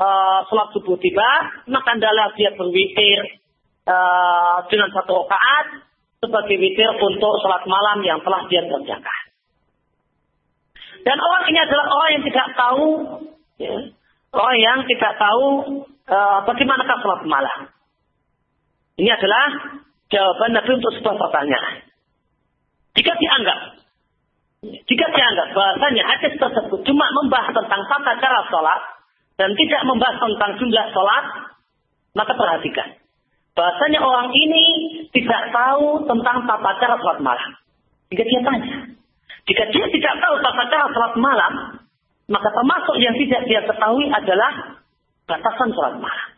Speaker 1: uh, sholat subuh tiba, maka adalah dia berwitir uh, dengan satu rakaat sebagai witir untuk sholat malam yang telah dia kerjakan. Dan orang ini adalah orang yang tidak tahu, ya, orang yang tidak tahu uh, bagaimanakah sholat malam. Ini adalah jawaban Nabi untuk sebuah pertanyaan. Jika dianggap, jika dianggap bahasanya hadis tersebut cuma membahas tentang tata cara sholat, dan tidak membahas tentang jumlah sholat, maka perhatikan. Bahasanya orang ini tidak tahu tentang tata cara sholat malam. Jika dia tanya. Jika dia tidak tahu tata cara sholat malam, maka termasuk yang tidak dia ketahui adalah batasan sholat malam.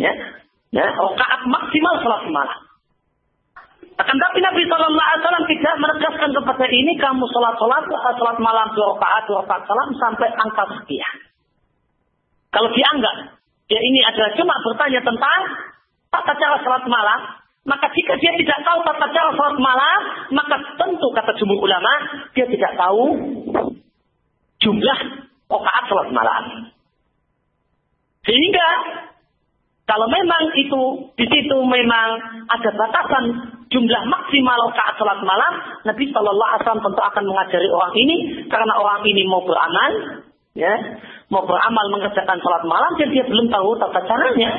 Speaker 1: Ya, ya, rakaat maksimal sholat malam. Akan tapi Nabi Shallallahu Alaihi Wasallam tidak menegaskan kepada ini kamu sholat sholat sholat malam dua rakaat dua rakaat salam sampai angka sekian. Kalau dianggap ya ini adalah cuma bertanya tentang tata cara sholat malam, maka jika dia tidak tahu tata cara sholat malam, maka tentu kata jumhur ulama dia tidak tahu jumlah rakaat sholat malam. Sehingga kalau memang itu di situ memang ada batasan jumlah maksimal rakaat sholat malam, Nabi Shallallahu Alaihi Wasallam tentu akan mengajari orang ini karena orang ini mau beramal, ya mau beramal mengerjakan sholat malam dan dia belum tahu tata caranya.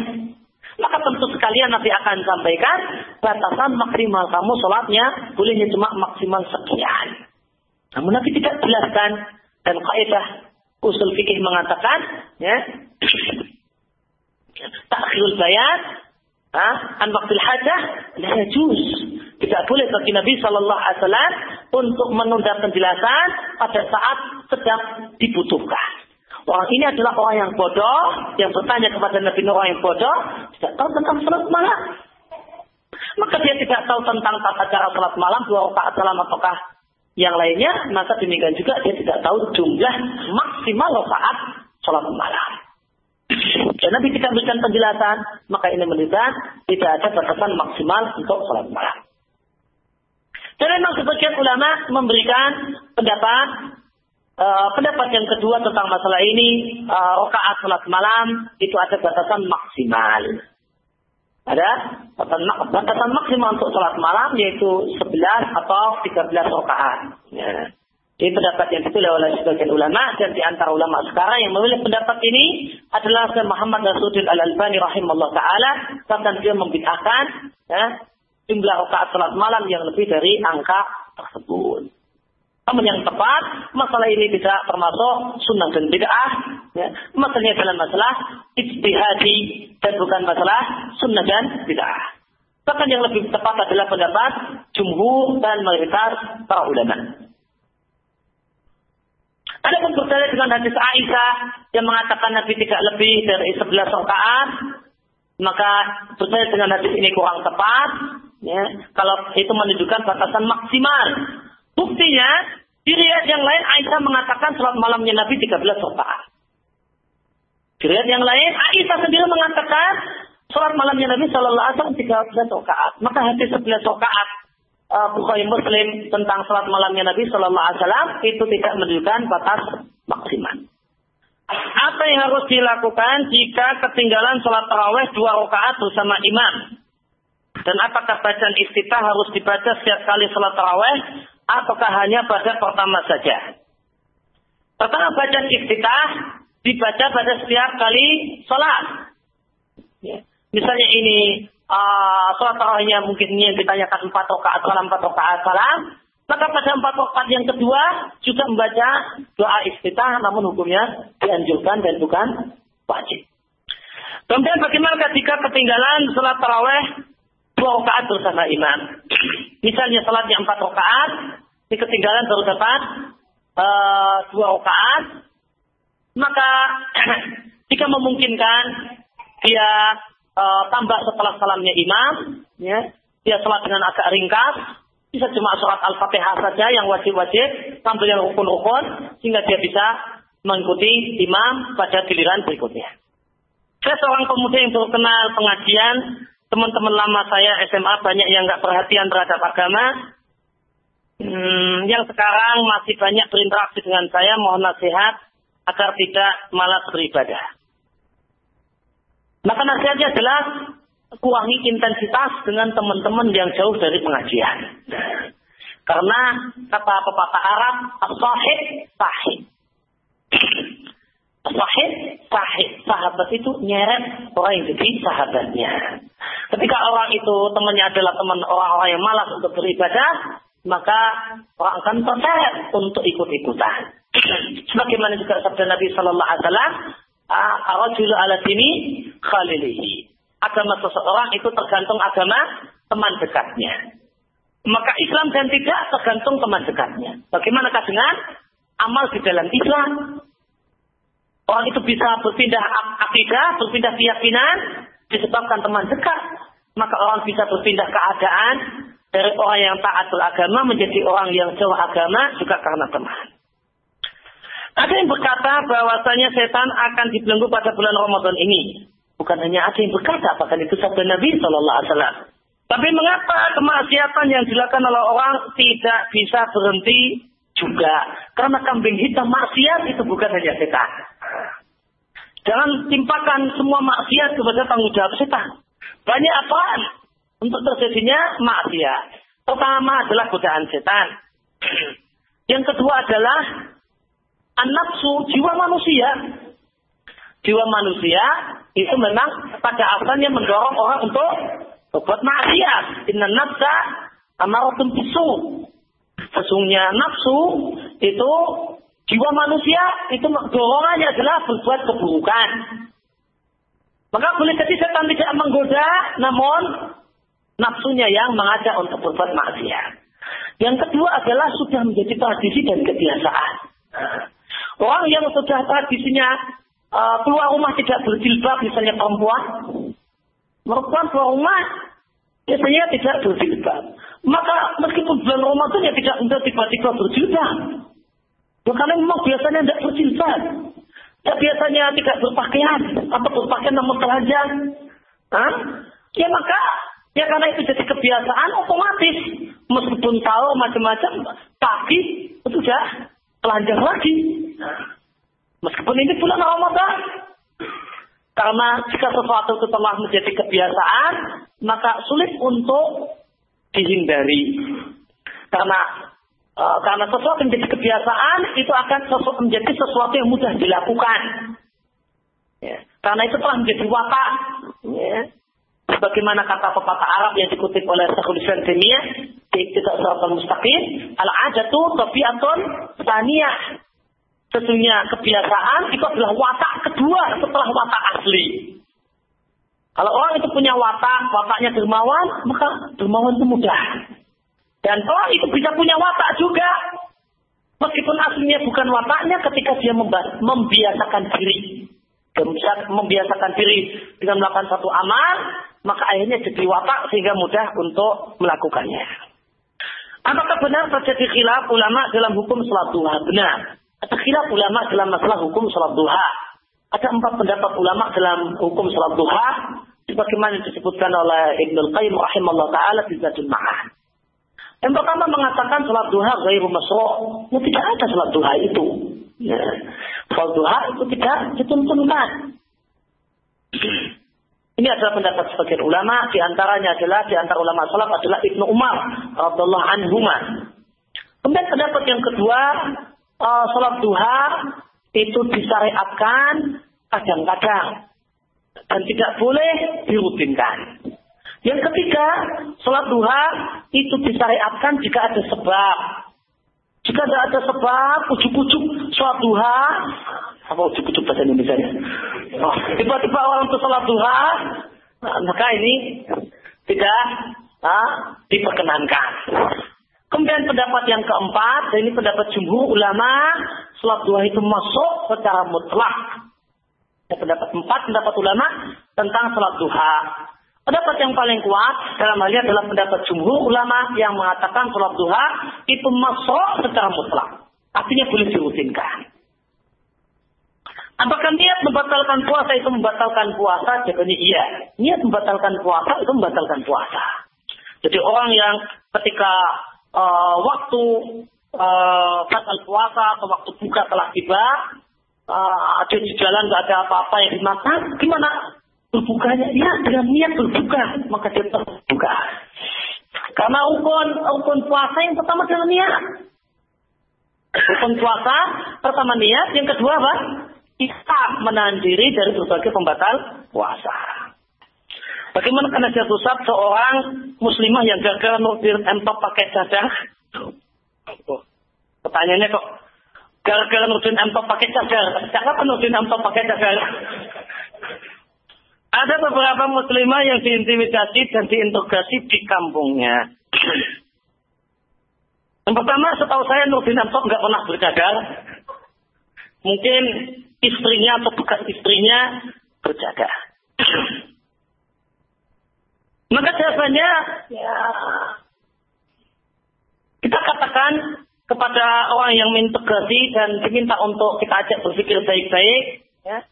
Speaker 1: Maka tentu sekalian Nabi akan sampaikan batasan maksimal kamu sholatnya bolehnya cuma maksimal sekian. Namun Nabi tidak jelaskan dan kaidah usul fikih mengatakan ya takhirul bayat an waktil hajah la juz. Tidak boleh bagi Nabi Shallallahu Alaihi Wasallam untuk menunda penjelasan pada saat sedang dibutuhkan. Orang ini adalah orang yang bodoh, yang bertanya kepada Nabi Nuh yang bodoh, tidak tahu tentang salat malam. Maka dia tidak tahu tentang tata cara salat malam, dua rakaat salam ataukah yang lainnya, maka demikian juga dia tidak tahu jumlah maksimal rakaat salat malam. Dan Nabi tidak memberikan penjelasan, maka ini menunjukkan tidak ada batasan maksimal untuk salat malam. Dan memang sebagian ulama memberikan pendapat Uh, pendapat yang kedua tentang masalah ini, uh, rakaat salat malam itu ada batasan maksimal. Ada batasan, maksimal untuk salat malam yaitu 11 atau 13 rakaat. Ya. Ini pendapat yang dipilih oleh sebagian ulama dan di antara ulama sekarang yang memilih pendapat ini adalah Syekh Muhammad Nasruddin Al Albani rahimahullah taala bahkan dia membid'ahkan ya, jumlah rakaat salat malam yang lebih dari angka tersebut. Namun yang tepat, masalah ini tidak termasuk sunnah dan bid'ah. Ya. Masalahnya adalah masalah ijtihadi dan bukan masalah sunnah dan bid'ah. Bahkan yang lebih tepat adalah pendapat jumhur dan mayoritas para ulama. Ada pun berdalil dengan hadis Aisyah yang mengatakan Nabi tidak lebih dari 11 rakaat, maka berdalil dengan hadis ini kurang tepat. Ya, kalau itu menunjukkan batasan maksimal Buktinya, di riwayat yang lain Aisyah mengatakan sholat malamnya Nabi 13 rakaat. Di riwayat yang lain Aisyah sendiri mengatakan sholat malamnya Nabi Shallallahu Alaihi Wasallam 13 rakaat. Maka hadis 11 rakaat uh, Bukhari Muslim tentang sholat malamnya Nabi Shallallahu Alaihi Wasallam itu tidak menunjukkan batas maksimal. Apa yang harus dilakukan jika ketinggalan sholat taraweh dua rakaat bersama imam? Dan apakah bacaan iftitah harus dibaca setiap kali sholat taraweh ataukah hanya pada pertama saja? Pertama bacaan iftitah dibaca pada setiap kali sholat. Ya. Misalnya ini uh, sholat tarawihnya mungkin yang ditanyakan empat rakaat salam empat rakaat salam, maka pada empat rakaat yang kedua juga membaca doa iftitah, namun hukumnya dianjurkan dan bukan wajib. Kemudian bagaimana ketika ketinggalan sholat taraweh dua rakaat bersama imam? Misalnya sholatnya empat rakaat, di ketinggalan baru dapat uh, dua rakaat, maka jika memungkinkan dia uh, tambah setelah salamnya imam, ya, dia sholat dengan agak ringkas, bisa cuma surat Al-Fatihah saja yang wajib-wajib, sambil yang rukun-rukun, sehingga dia bisa mengikuti imam pada giliran berikutnya. Saya seorang pemuda yang baru kenal pengajian, teman-teman lama saya SMA banyak yang nggak perhatian terhadap agama, hmm, yang sekarang masih banyak berinteraksi dengan saya, mohon nasihat agar tidak malas beribadah. Maka nasihatnya adalah kurangi intensitas dengan teman-teman yang jauh dari pengajian. Karena kata pepatah Arab, sahih sahih. Sahih sahih. Sahabat itu nyeret orang yang jadi sahabatnya. Ketika orang itu temannya adalah teman orang-orang yang malas untuk beribadah, maka orang akan terseret untuk ikut-ikutan. Sebagaimana juga sabda Nabi Shallallahu Alaihi Wasallam, Arajul ala sini khalilihi. Agama seseorang itu tergantung agama teman dekatnya. Maka Islam dan tidak tergantung teman dekatnya. Bagaimanakah dengan amal di dalam Islam? Orang itu bisa berpindah akidah, berpindah keyakinan disebabkan teman dekat. Maka orang bisa berpindah keadaan dari orang yang taat beragama menjadi orang yang jauh agama juga karena teman. Ada yang berkata bahwasanya setan akan dibelenggu pada bulan Ramadan ini. Bukan hanya ada yang berkata, bahkan itu sabda Nabi Shallallahu Alaihi Wasallam. Tapi mengapa kemaksiatan yang dilakukan oleh orang tidak bisa berhenti juga? Karena kambing hitam maksiat itu bukan hanya setan. Jangan timpakan semua maksiat kepada tanggung jawab setan. Banyak apa untuk terjadinya maksiat. Pertama adalah godaan setan. Yang kedua adalah an-nafsu, jiwa manusia. Jiwa manusia itu memang pada asalnya mendorong orang untuk berbuat maksiat. Inna nafsa amaratun bisu. Sesungguhnya nafsu itu jiwa manusia itu dorongannya adalah berbuat keburukan. Maka boleh jadi setan tidak menggoda, namun nafsunya yang mengajak untuk berbuat maksiat. Yang kedua adalah sudah menjadi tradisi dan kebiasaan. Orang yang sudah tradisinya uh, keluar rumah tidak berjilbab, misalnya perempuan, perempuan keluar rumah biasanya tidak berjilbab. Maka meskipun bulan Ramadan ya tidak untuk tiba-tiba berjilbab. Karena memang biasanya tidak berjilbab. Ya biasanya tidak berpakaian atau berpakaian namun telanjang. Hah? Ya maka ya karena itu jadi kebiasaan otomatis meskipun tahu macam-macam tapi itu sudah telanjang lagi. Meskipun ini bulan Ramadan. Karena jika sesuatu itu telah menjadi kebiasaan, maka sulit untuk dihindari. Karena e, karena sesuatu menjadi kebiasaan, itu akan sesuatu menjadi sesuatu yang mudah dilakukan. Ya. Karena itu telah menjadi watak. Ya. Sebagaimana kata pepatah Arab yang dikutip oleh Syekhul Islam tidak seratal mustaqim, al-adatu tabiatun saniyah. Sesungguhnya kebiasaan itu adalah watak kedua setelah watak asli. Kalau orang itu punya watak, wataknya dermawan, maka dermawan itu mudah. Dan orang itu bisa punya watak juga. Meskipun aslinya bukan wataknya ketika dia membiasakan diri. Membiasakan diri dengan melakukan satu amal, maka akhirnya jadi watak sehingga mudah untuk melakukannya. Apakah benar terjadi khilaf ulama dalam hukum sholat duha? Benar. Ada khilaf ulama dalam masalah hukum sholat duha. Ada empat pendapat ulama dalam hukum sholat duha. Sebagaimana disebutkan oleh Ibnu Qayyim rahimahullah ta'ala di Zadul Ma'ah. Yang pertama mengatakan sholat duha gairu masro'. Ya, tidak ada sholat duha itu. Ya. Sholat duha itu tidak dituntunkan. Ini adalah pendapat sebagian ulama, di antaranya adalah di antara ulama salaf adalah Ibnu Umar radhiyallahu anhuma. Kemudian pendapat yang kedua, uh, salat duha itu disyariatkan kadang-kadang. dan tidak boleh dirutinkan. Yang ketiga, sholat duha itu disyariatkan jika ada sebab. Jika tidak ada sebab, ujuk-ujuk sholat duha, apa ujuk-ujuk bahasa Indonesia? Oh, tiba-tiba orang untuk sholat duha, maka ini tidak ah, diperkenankan. Kemudian pendapat yang keempat, dan ini pendapat jumhur ulama, sholat duha itu masuk secara mutlak. Pendapat empat, pendapat ulama tentang sholat duha. Pendapat yang paling kuat dalam hal ini adalah pendapat jumhur ulama yang mengatakan sholat duha itu masuk secara mutlak. Artinya boleh dirutinkan. Apakah niat membatalkan puasa itu membatalkan puasa? Jawabannya iya. Niat membatalkan puasa itu membatalkan puasa. Jadi orang yang ketika uh, waktu uh, batal puasa atau waktu buka telah tiba, uh, ada di jalan nggak ada apa-apa yang dimakan, gimana berbukanya. Dia dengan niat berbuka. Maka dia berbuka. Karena ukun ukun puasa yang pertama adalah niat. Ukun puasa pertama niat. Yang kedua apa? Kita menahan diri dari berbagai pembatal puasa. Bagaimana karena jatuh pusat seorang muslimah yang gagal nurdin entok pakai cadar pertanyaannya kok gagal nurdin entok pakai cadar siapa nurdin entok pakai cadar ada beberapa muslimah yang diintimidasi dan diinterogasi di kampungnya. Yang pertama, setahu saya Nurdin Amtok nggak pernah bercadar. Mungkin istrinya atau bekas istrinya berjaga. Maka jawabannya, ya, kita katakan kepada orang yang mengintegrasi dan diminta untuk kita ajak berpikir baik-baik, ya,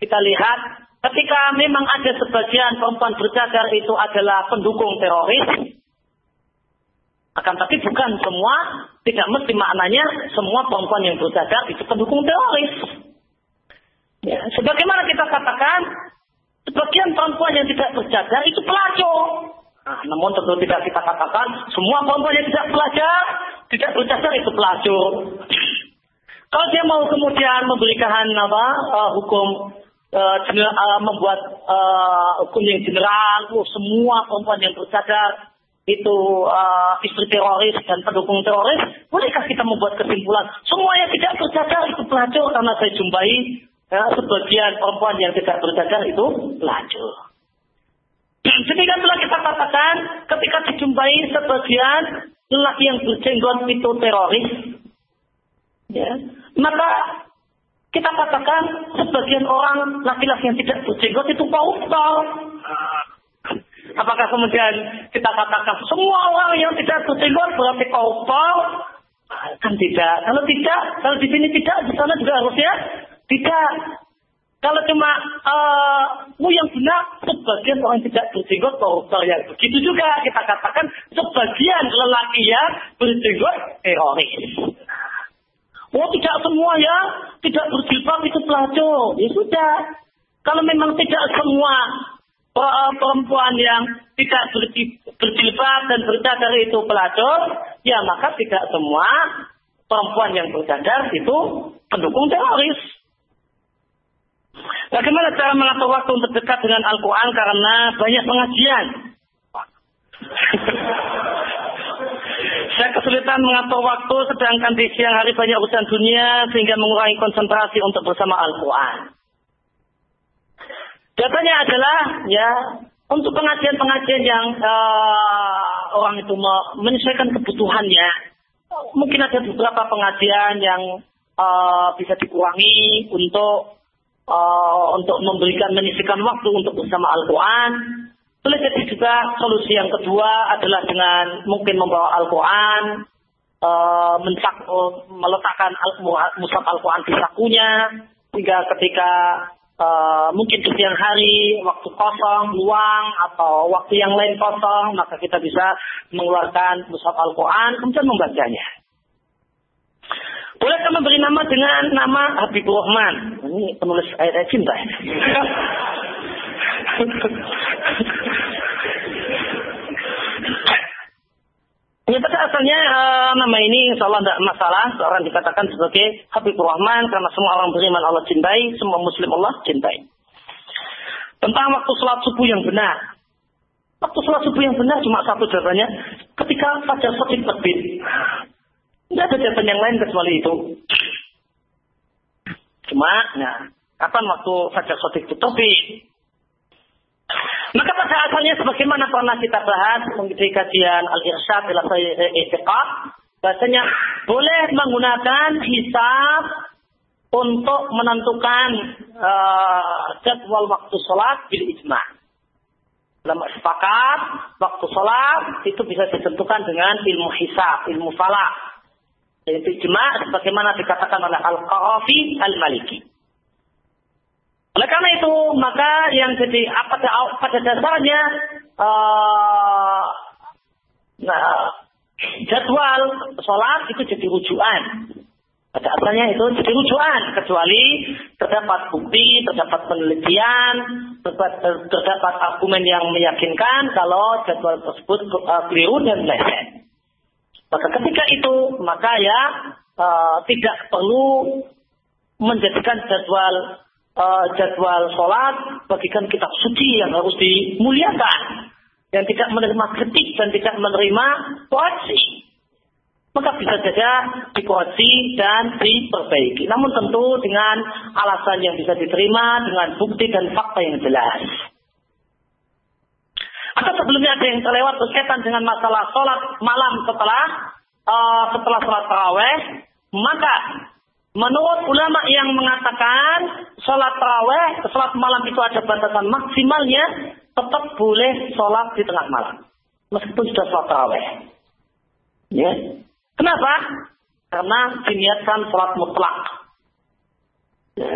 Speaker 1: kita lihat Ketika memang ada sebagian perempuan bercadar itu adalah pendukung teroris, akan tapi bukan semua, tidak mesti maknanya semua perempuan yang bercadar itu pendukung teroris. Ya, sebagaimana kita katakan, sebagian perempuan yang tidak bercadar itu pelacur. Nah, namun tentu tidak kita katakan semua perempuan yang tidak belajar, tidak bercadar itu pelacur. Kalau dia mau kemudian memberikan apa uh, hukum uh, uh, membuat uh, hukum yang general, semua perempuan yang bercadar itu uh, istri teroris dan pendukung teroris, bolehkah kita membuat kesimpulan semua yang tidak bercadar itu pelacur karena saya jumpai ya, sebagian perempuan yang tidak bercadar itu pelacur. Demikian pula kita katakan ketika dijumpai sebagian lelaki yang berjenggot itu teroris, ya, maka kita katakan sebagian orang laki-laki yang tidak berjenggot itu koruptor. Apakah kemudian kita katakan semua orang yang tidak berjenggot berarti koruptor? Kan tidak. Kalau tidak, kalau di sini tidak, di sana juga harusnya tidak. Kalau cuma uh, yang benar, sebagian orang tidak berjenggot koruptor yang begitu juga kita katakan sebagian lelaki yang berjenggot teroris. Oh tidak semua ya, tidak berjilbab itu pelacur. Ya sudah. Kalau memang tidak semua uh, perempuan yang tidak berjilbab dan bercadar itu pelacur, ya maka tidak semua perempuan yang bercadar itu pendukung teroris. Bagaimana cara mengatur waktu untuk dekat dengan Al-Quran karena banyak pengajian? Saya kesulitan mengatur waktu sedangkan di siang hari banyak urusan dunia sehingga mengurangi konsentrasi untuk bersama Al-Quran. Jawabannya adalah ya untuk pengajian-pengajian yang uh, orang itu menyesuaikan kebutuhannya. Mungkin ada beberapa pengajian yang uh, bisa dikurangi untuk uh, untuk memberikan menyisikan waktu untuk bersama Al-Quran boleh jadi juga solusi yang kedua adalah dengan mungkin membawa Al-Quran, e, meletakkan al musab Al-Quran di sakunya, sehingga ketika e, mungkin di siang hari, waktu kosong, luang, atau waktu yang lain kosong, maka kita bisa mengeluarkan musab Al-Quran, kemudian membacanya. Bolehkah memberi nama dengan nama Habibur Rahman? Ini penulis ayat-ayat cinta. Ya, pada asalnya uh, nama ini insya Allah tidak masalah. Seorang dikatakan sebagai Habibur Rahman karena semua orang beriman Allah cintai, semua muslim Allah cintai. Tentang waktu sholat subuh yang benar. Waktu sholat subuh yang benar cuma satu jawabannya. Ketika fajar sotik terbit. Tidak ada jawaban yang lain kecuali itu. Cuma, nah, kapan waktu fajar sotik itu terbit? Maka pada asalnya sebagaimana pernah kita bahas di kajian Al-Irsyad dalam Itiqah, bahasanya boleh menggunakan hisab untuk menentukan uh, jadwal waktu sholat bil ijma. Dalam sepakat, waktu sholat itu bisa ditentukan dengan ilmu hisab, ilmu falak. Yaitu ijma sebagaimana dikatakan oleh Al-Qarafi Al-Maliki. Oleh karena itu, maka yang jadi apa pada dasarnya uh, nah, jadwal sholat itu jadi rujukan. Pada asalnya itu jadi rujukan, kecuali terdapat bukti, terdapat penelitian, terdapat, terdapat argumen yang meyakinkan kalau jadwal tersebut uh, keliru dan meleset. Maka ketika itu, maka ya uh, tidak perlu menjadikan jadwal uh, jadwal sholat bagikan kitab suci yang harus dimuliakan yang tidak menerima kritik dan tidak menerima koreksi. Maka bisa saja dikoreksi dan diperbaiki. Namun tentu dengan alasan yang bisa diterima, dengan bukti dan fakta yang jelas. Atau sebelumnya ada yang terlewat berkaitan dengan masalah sholat malam setelah uh, setelah sholat taraweh, maka menurut ulama yang mengatakan sholat taraweh, sholat malam itu ada batasan maksimalnya, tetap boleh sholat di tengah malam. Meskipun sudah sholat taraweh. Ya. Kenapa? Karena diniatkan sholat mutlak. Ya.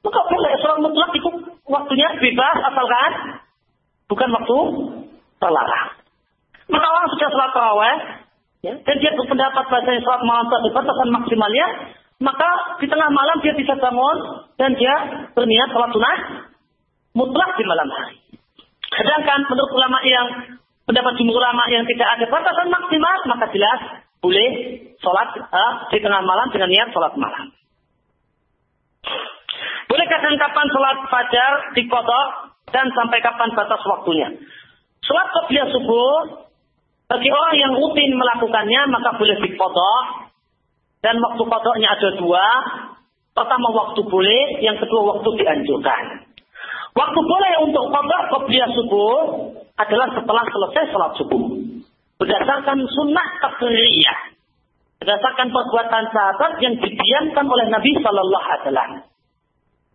Speaker 1: Maka boleh sholat mutlak itu waktunya bebas asalkan bukan waktu terlarang. Maka orang sudah sholat taraweh, ya, dan dia berpendapat bahasanya sholat malam itu ada batasan maksimalnya, maka di tengah malam dia bisa bangun dan dia berniat sholat sunnah mutlak di malam hari. Sedangkan menurut ulama yang pendapat jumhur ulama yang tidak ada batasan maksimal, maka jelas boleh sholat uh, di tengah malam dengan niat sholat malam. Bolehkah dan kapan sholat fajar dikodok dan sampai kapan batas waktunya? Sholat qobliyah subuh bagi orang yang rutin melakukannya maka boleh dikodok dan waktu kodoknya ada dua. Pertama waktu boleh, yang kedua waktu dianjurkan. Waktu boleh untuk kodok qobliyah subuh adalah setelah selesai sholat subuh. Berdasarkan sunnah takdiriyah. Berdasarkan perbuatan sahabat yang didiamkan oleh Nabi Shallallahu Alaihi Wasallam.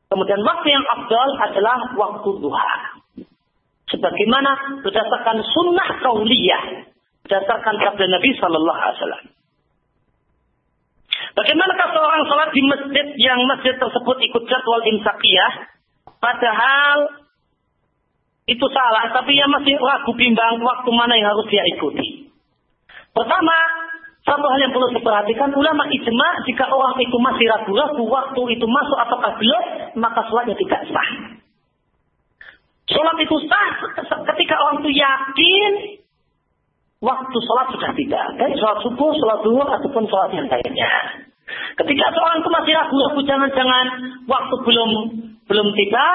Speaker 1: Kemudian waktu yang abdul adalah waktu duha. Sebagaimana berdasarkan sunnah kauliyah. Berdasarkan sabda Nabi Shallallahu Alaihi Wasallam. Bagaimana kalau seorang sholat di masjid yang masjid tersebut ikut jadwal imsakiyah Padahal itu salah, tapi ia masih ragu bimbang waktu mana yang harus dia ikuti. Pertama, satu hal yang perlu diperhatikan, ulama ijma jika orang itu masih ragu-ragu waktu itu masuk ataukah belum, maka sholatnya tidak sah. Sholat itu sah ketika orang itu yakin waktu sholat sudah tidak. Dari sholat subuh, sholat duhur, ataupun sholat yang lainnya. Ketika seorang itu masih ragu-ragu, jangan-jangan waktu belum belum tiba,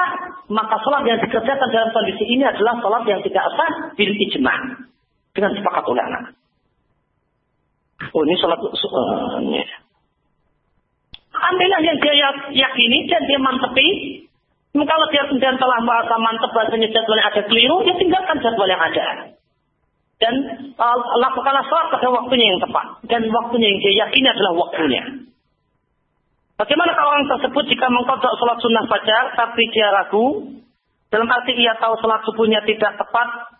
Speaker 1: maka sholat yang dikerjakan dalam kondisi ini adalah sholat yang tidak sah bil ijma. Dengan sepakat ulama. Oh ini sholat uh, Ambillah yang dia yakini dan dia mantepi. Kalau dia kemudian telah merasa mantep bahasanya jadwal yang ada keliru, dia tinggalkan jadwal yang ada. Dan uh, lakukanlah sholat pada waktunya yang tepat. Dan waktunya yang dia yakini adalah waktunya. Bagaimana kalau orang tersebut jika mengkodok sholat sunnah fajar tapi dia ragu, dalam arti ia tahu sholat subuhnya tidak tepat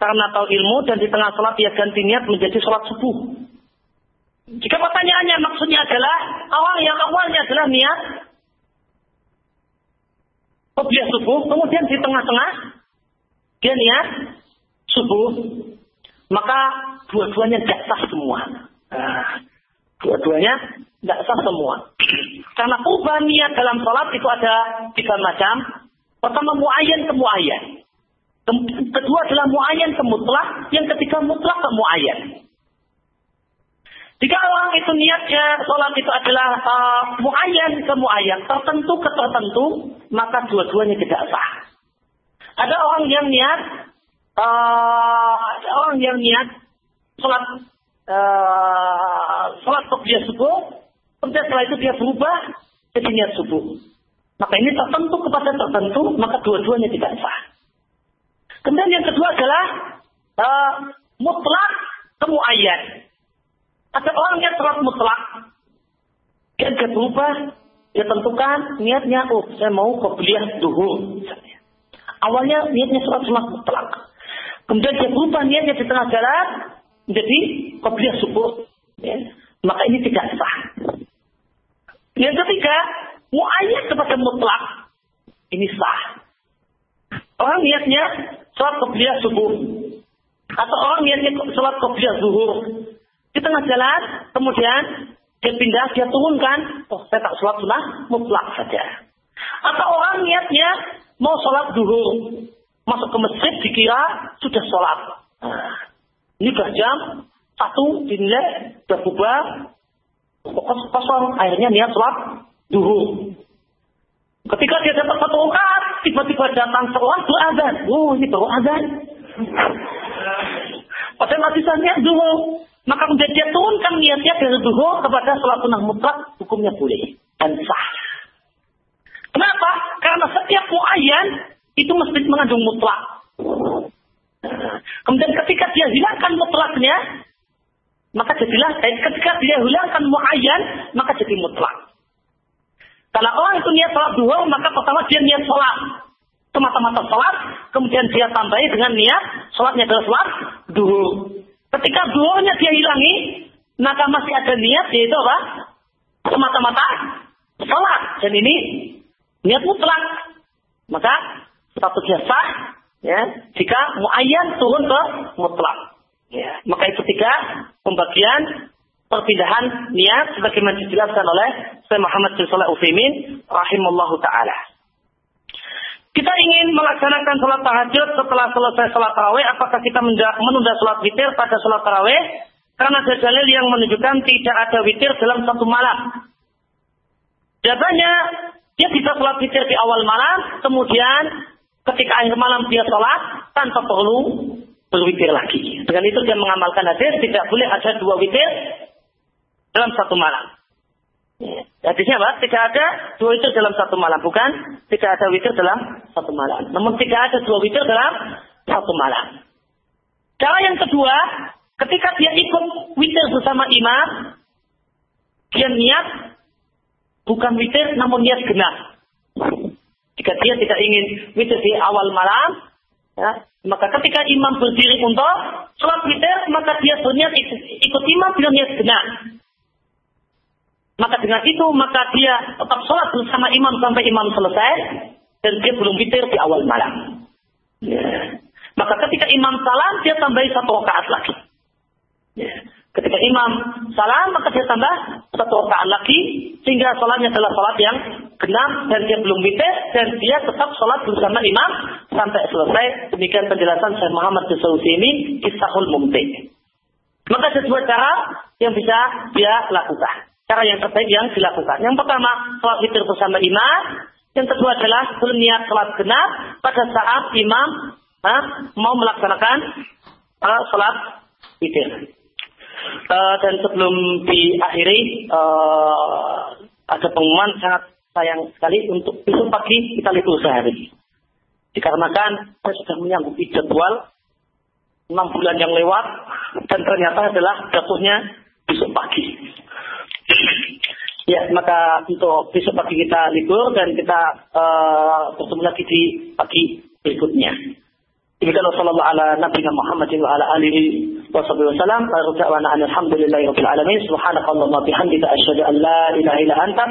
Speaker 1: karena tahu ilmu dan di tengah sholat ia ganti niat menjadi sholat subuh. Jika pertanyaannya maksudnya adalah awal yang awalnya adalah niat Qobliyah subuh, kemudian di tengah-tengah dia niat subuh, maka dua-duanya tidak sah semua. Nah, dua-duanya tidak sah semua. Karena ubah niat dalam sholat itu ada tiga macam. Pertama muayyan ke muayyan. Kedua adalah muayyan ke mutlak. Yang ketiga mutlak ke muayyan. Jika orang itu niatnya sholat itu adalah uh, muayyan ke muayyan, tertentu ke tertentu, maka dua-duanya tidak sah. Ada orang yang niat, uh, orang yang niat sholat uh, sholat dia subuh, kemudian setelah itu dia berubah jadi niat subuh. Maka ini tertentu kepada tertentu, maka dua-duanya tidak sah. Kemudian yang kedua adalah uh, mutlak temu ayat. Ada orang yang sholat mutlak, dia berubah, dia tentukan niatnya, oh saya mau kopiah duhur. Awalnya niatnya sholat sunat mutlak. Kemudian dia berubah niatnya di tengah jalan menjadi kopiah subuh. Ya. Maka ini tidak sah. Yang ketiga, muayyad kepada mutlak. Ini sah. Orang niatnya sholat kopiah subuh. Atau orang niatnya sholat kopiah zuhur. Di tengah jalan, kemudian dia pindah, dia turunkan. Oh, saya tak sholat sunnah, mutlak saja. Atau orang niatnya mau sholat duhur. Masuk ke masjid dikira sudah sholat. Nah, ini sudah jam satu dinilai sudah bubar kosong akhirnya niat sholat duhur. Ketika dia dapat satu rakaat, tiba-tiba datang sholat dua azan. Oh, ini baru azan. Padahal masih niat duhur. Maka kemudian dia turunkan niatnya dari duhur kepada sholat sunnah mutlak, hukumnya boleh dan sah. Kenapa? Karena setiap muayyan itu mesti mengandung mutlak. Kemudian ketika dia hilangkan mutlaknya, maka jadilah eh, ketika dia hilangkan muayyan, maka jadi mutlak. Kalau orang itu niat sholat duhur, maka pertama dia niat sholat. Semata-mata sholat, kemudian dia tambahi dengan niat, sholatnya adalah sholat duhur. Ketika duhurnya dia hilangi, maka masih ada niat, yaitu apa? Semata-mata sholat. Dan ini niat mutlak. Maka statusnya sah, ya, jika muayyan turun ke mutlak. Ya, maka itu tiga pembagian perpindahan niat sebagaimana dijelaskan oleh Syekh Muhammad bin Shalih Utsaimin rahimallahu taala. Kita ingin melaksanakan sholat tahajud setelah selesai sholat tarawih. Apakah kita menunda sholat witir pada sholat tarawih? Karena ada dalil yang menunjukkan tidak ada witir dalam satu malam. Jawabannya, dia bisa sholat witir di awal malam, kemudian ketika akhir malam dia sholat tanpa perlu berwitir lagi. Dengan itu dia mengamalkan hadis tidak boleh ada dua witir dalam satu malam. Hadisnya apa? Tidak ada dua witir dalam satu malam. Bukan tidak ada witir dalam satu malam. Namun tidak ada dua witir dalam satu malam. Cara yang kedua, ketika dia ikut witir bersama imam, dia niat bukan witir namun niat genap. Jika dia tidak ingin witir di awal malam, ya, maka ketika imam berdiri untuk sholat witir, maka dia berniat ikut imam dengan niat genap. Maka dengan itu maka dia tetap sholat bersama imam sampai imam selesai dan dia belum witir di awal malam. Ya. Maka ketika imam salam dia tambahi satu rakaat lagi. Ya. Ketika imam salam maka dia tambah satu rakaat lagi sehingga sholatnya adalah sholat yang genap dan dia belum witir dan dia tetap sholat bersama imam sampai selesai. Demikian penjelasan Syekh Muhammad Dusausi ini kisahul mumti. Maka ada dua cara yang bisa dia lakukan cara yang terbaik yang dilakukan. Yang pertama, sholat witir bersama imam. Yang kedua adalah berniat sholat genap pada saat imam ha, mau melaksanakan uh, sholat witir. Uh, dan sebelum diakhiri, uh, ada pengumuman sangat sayang sekali untuk besok pagi kita libur sehari. Dikarenakan saya sudah menyanggupi jadwal enam bulan yang lewat dan ternyata adalah jatuhnya besok pagi. Ya, maka untuk besok pagi kita libur dan kita uh, bertemu lagi di pagi berikutnya. Demikian sallallahu ala nabiyina Muhammadin wa ala alihi wa sahbihi wasallam. Wa da'wana alhamdulillahi rabbil alamin. Subhanakallahumma bihamdika asyhadu an la ilaha illa anta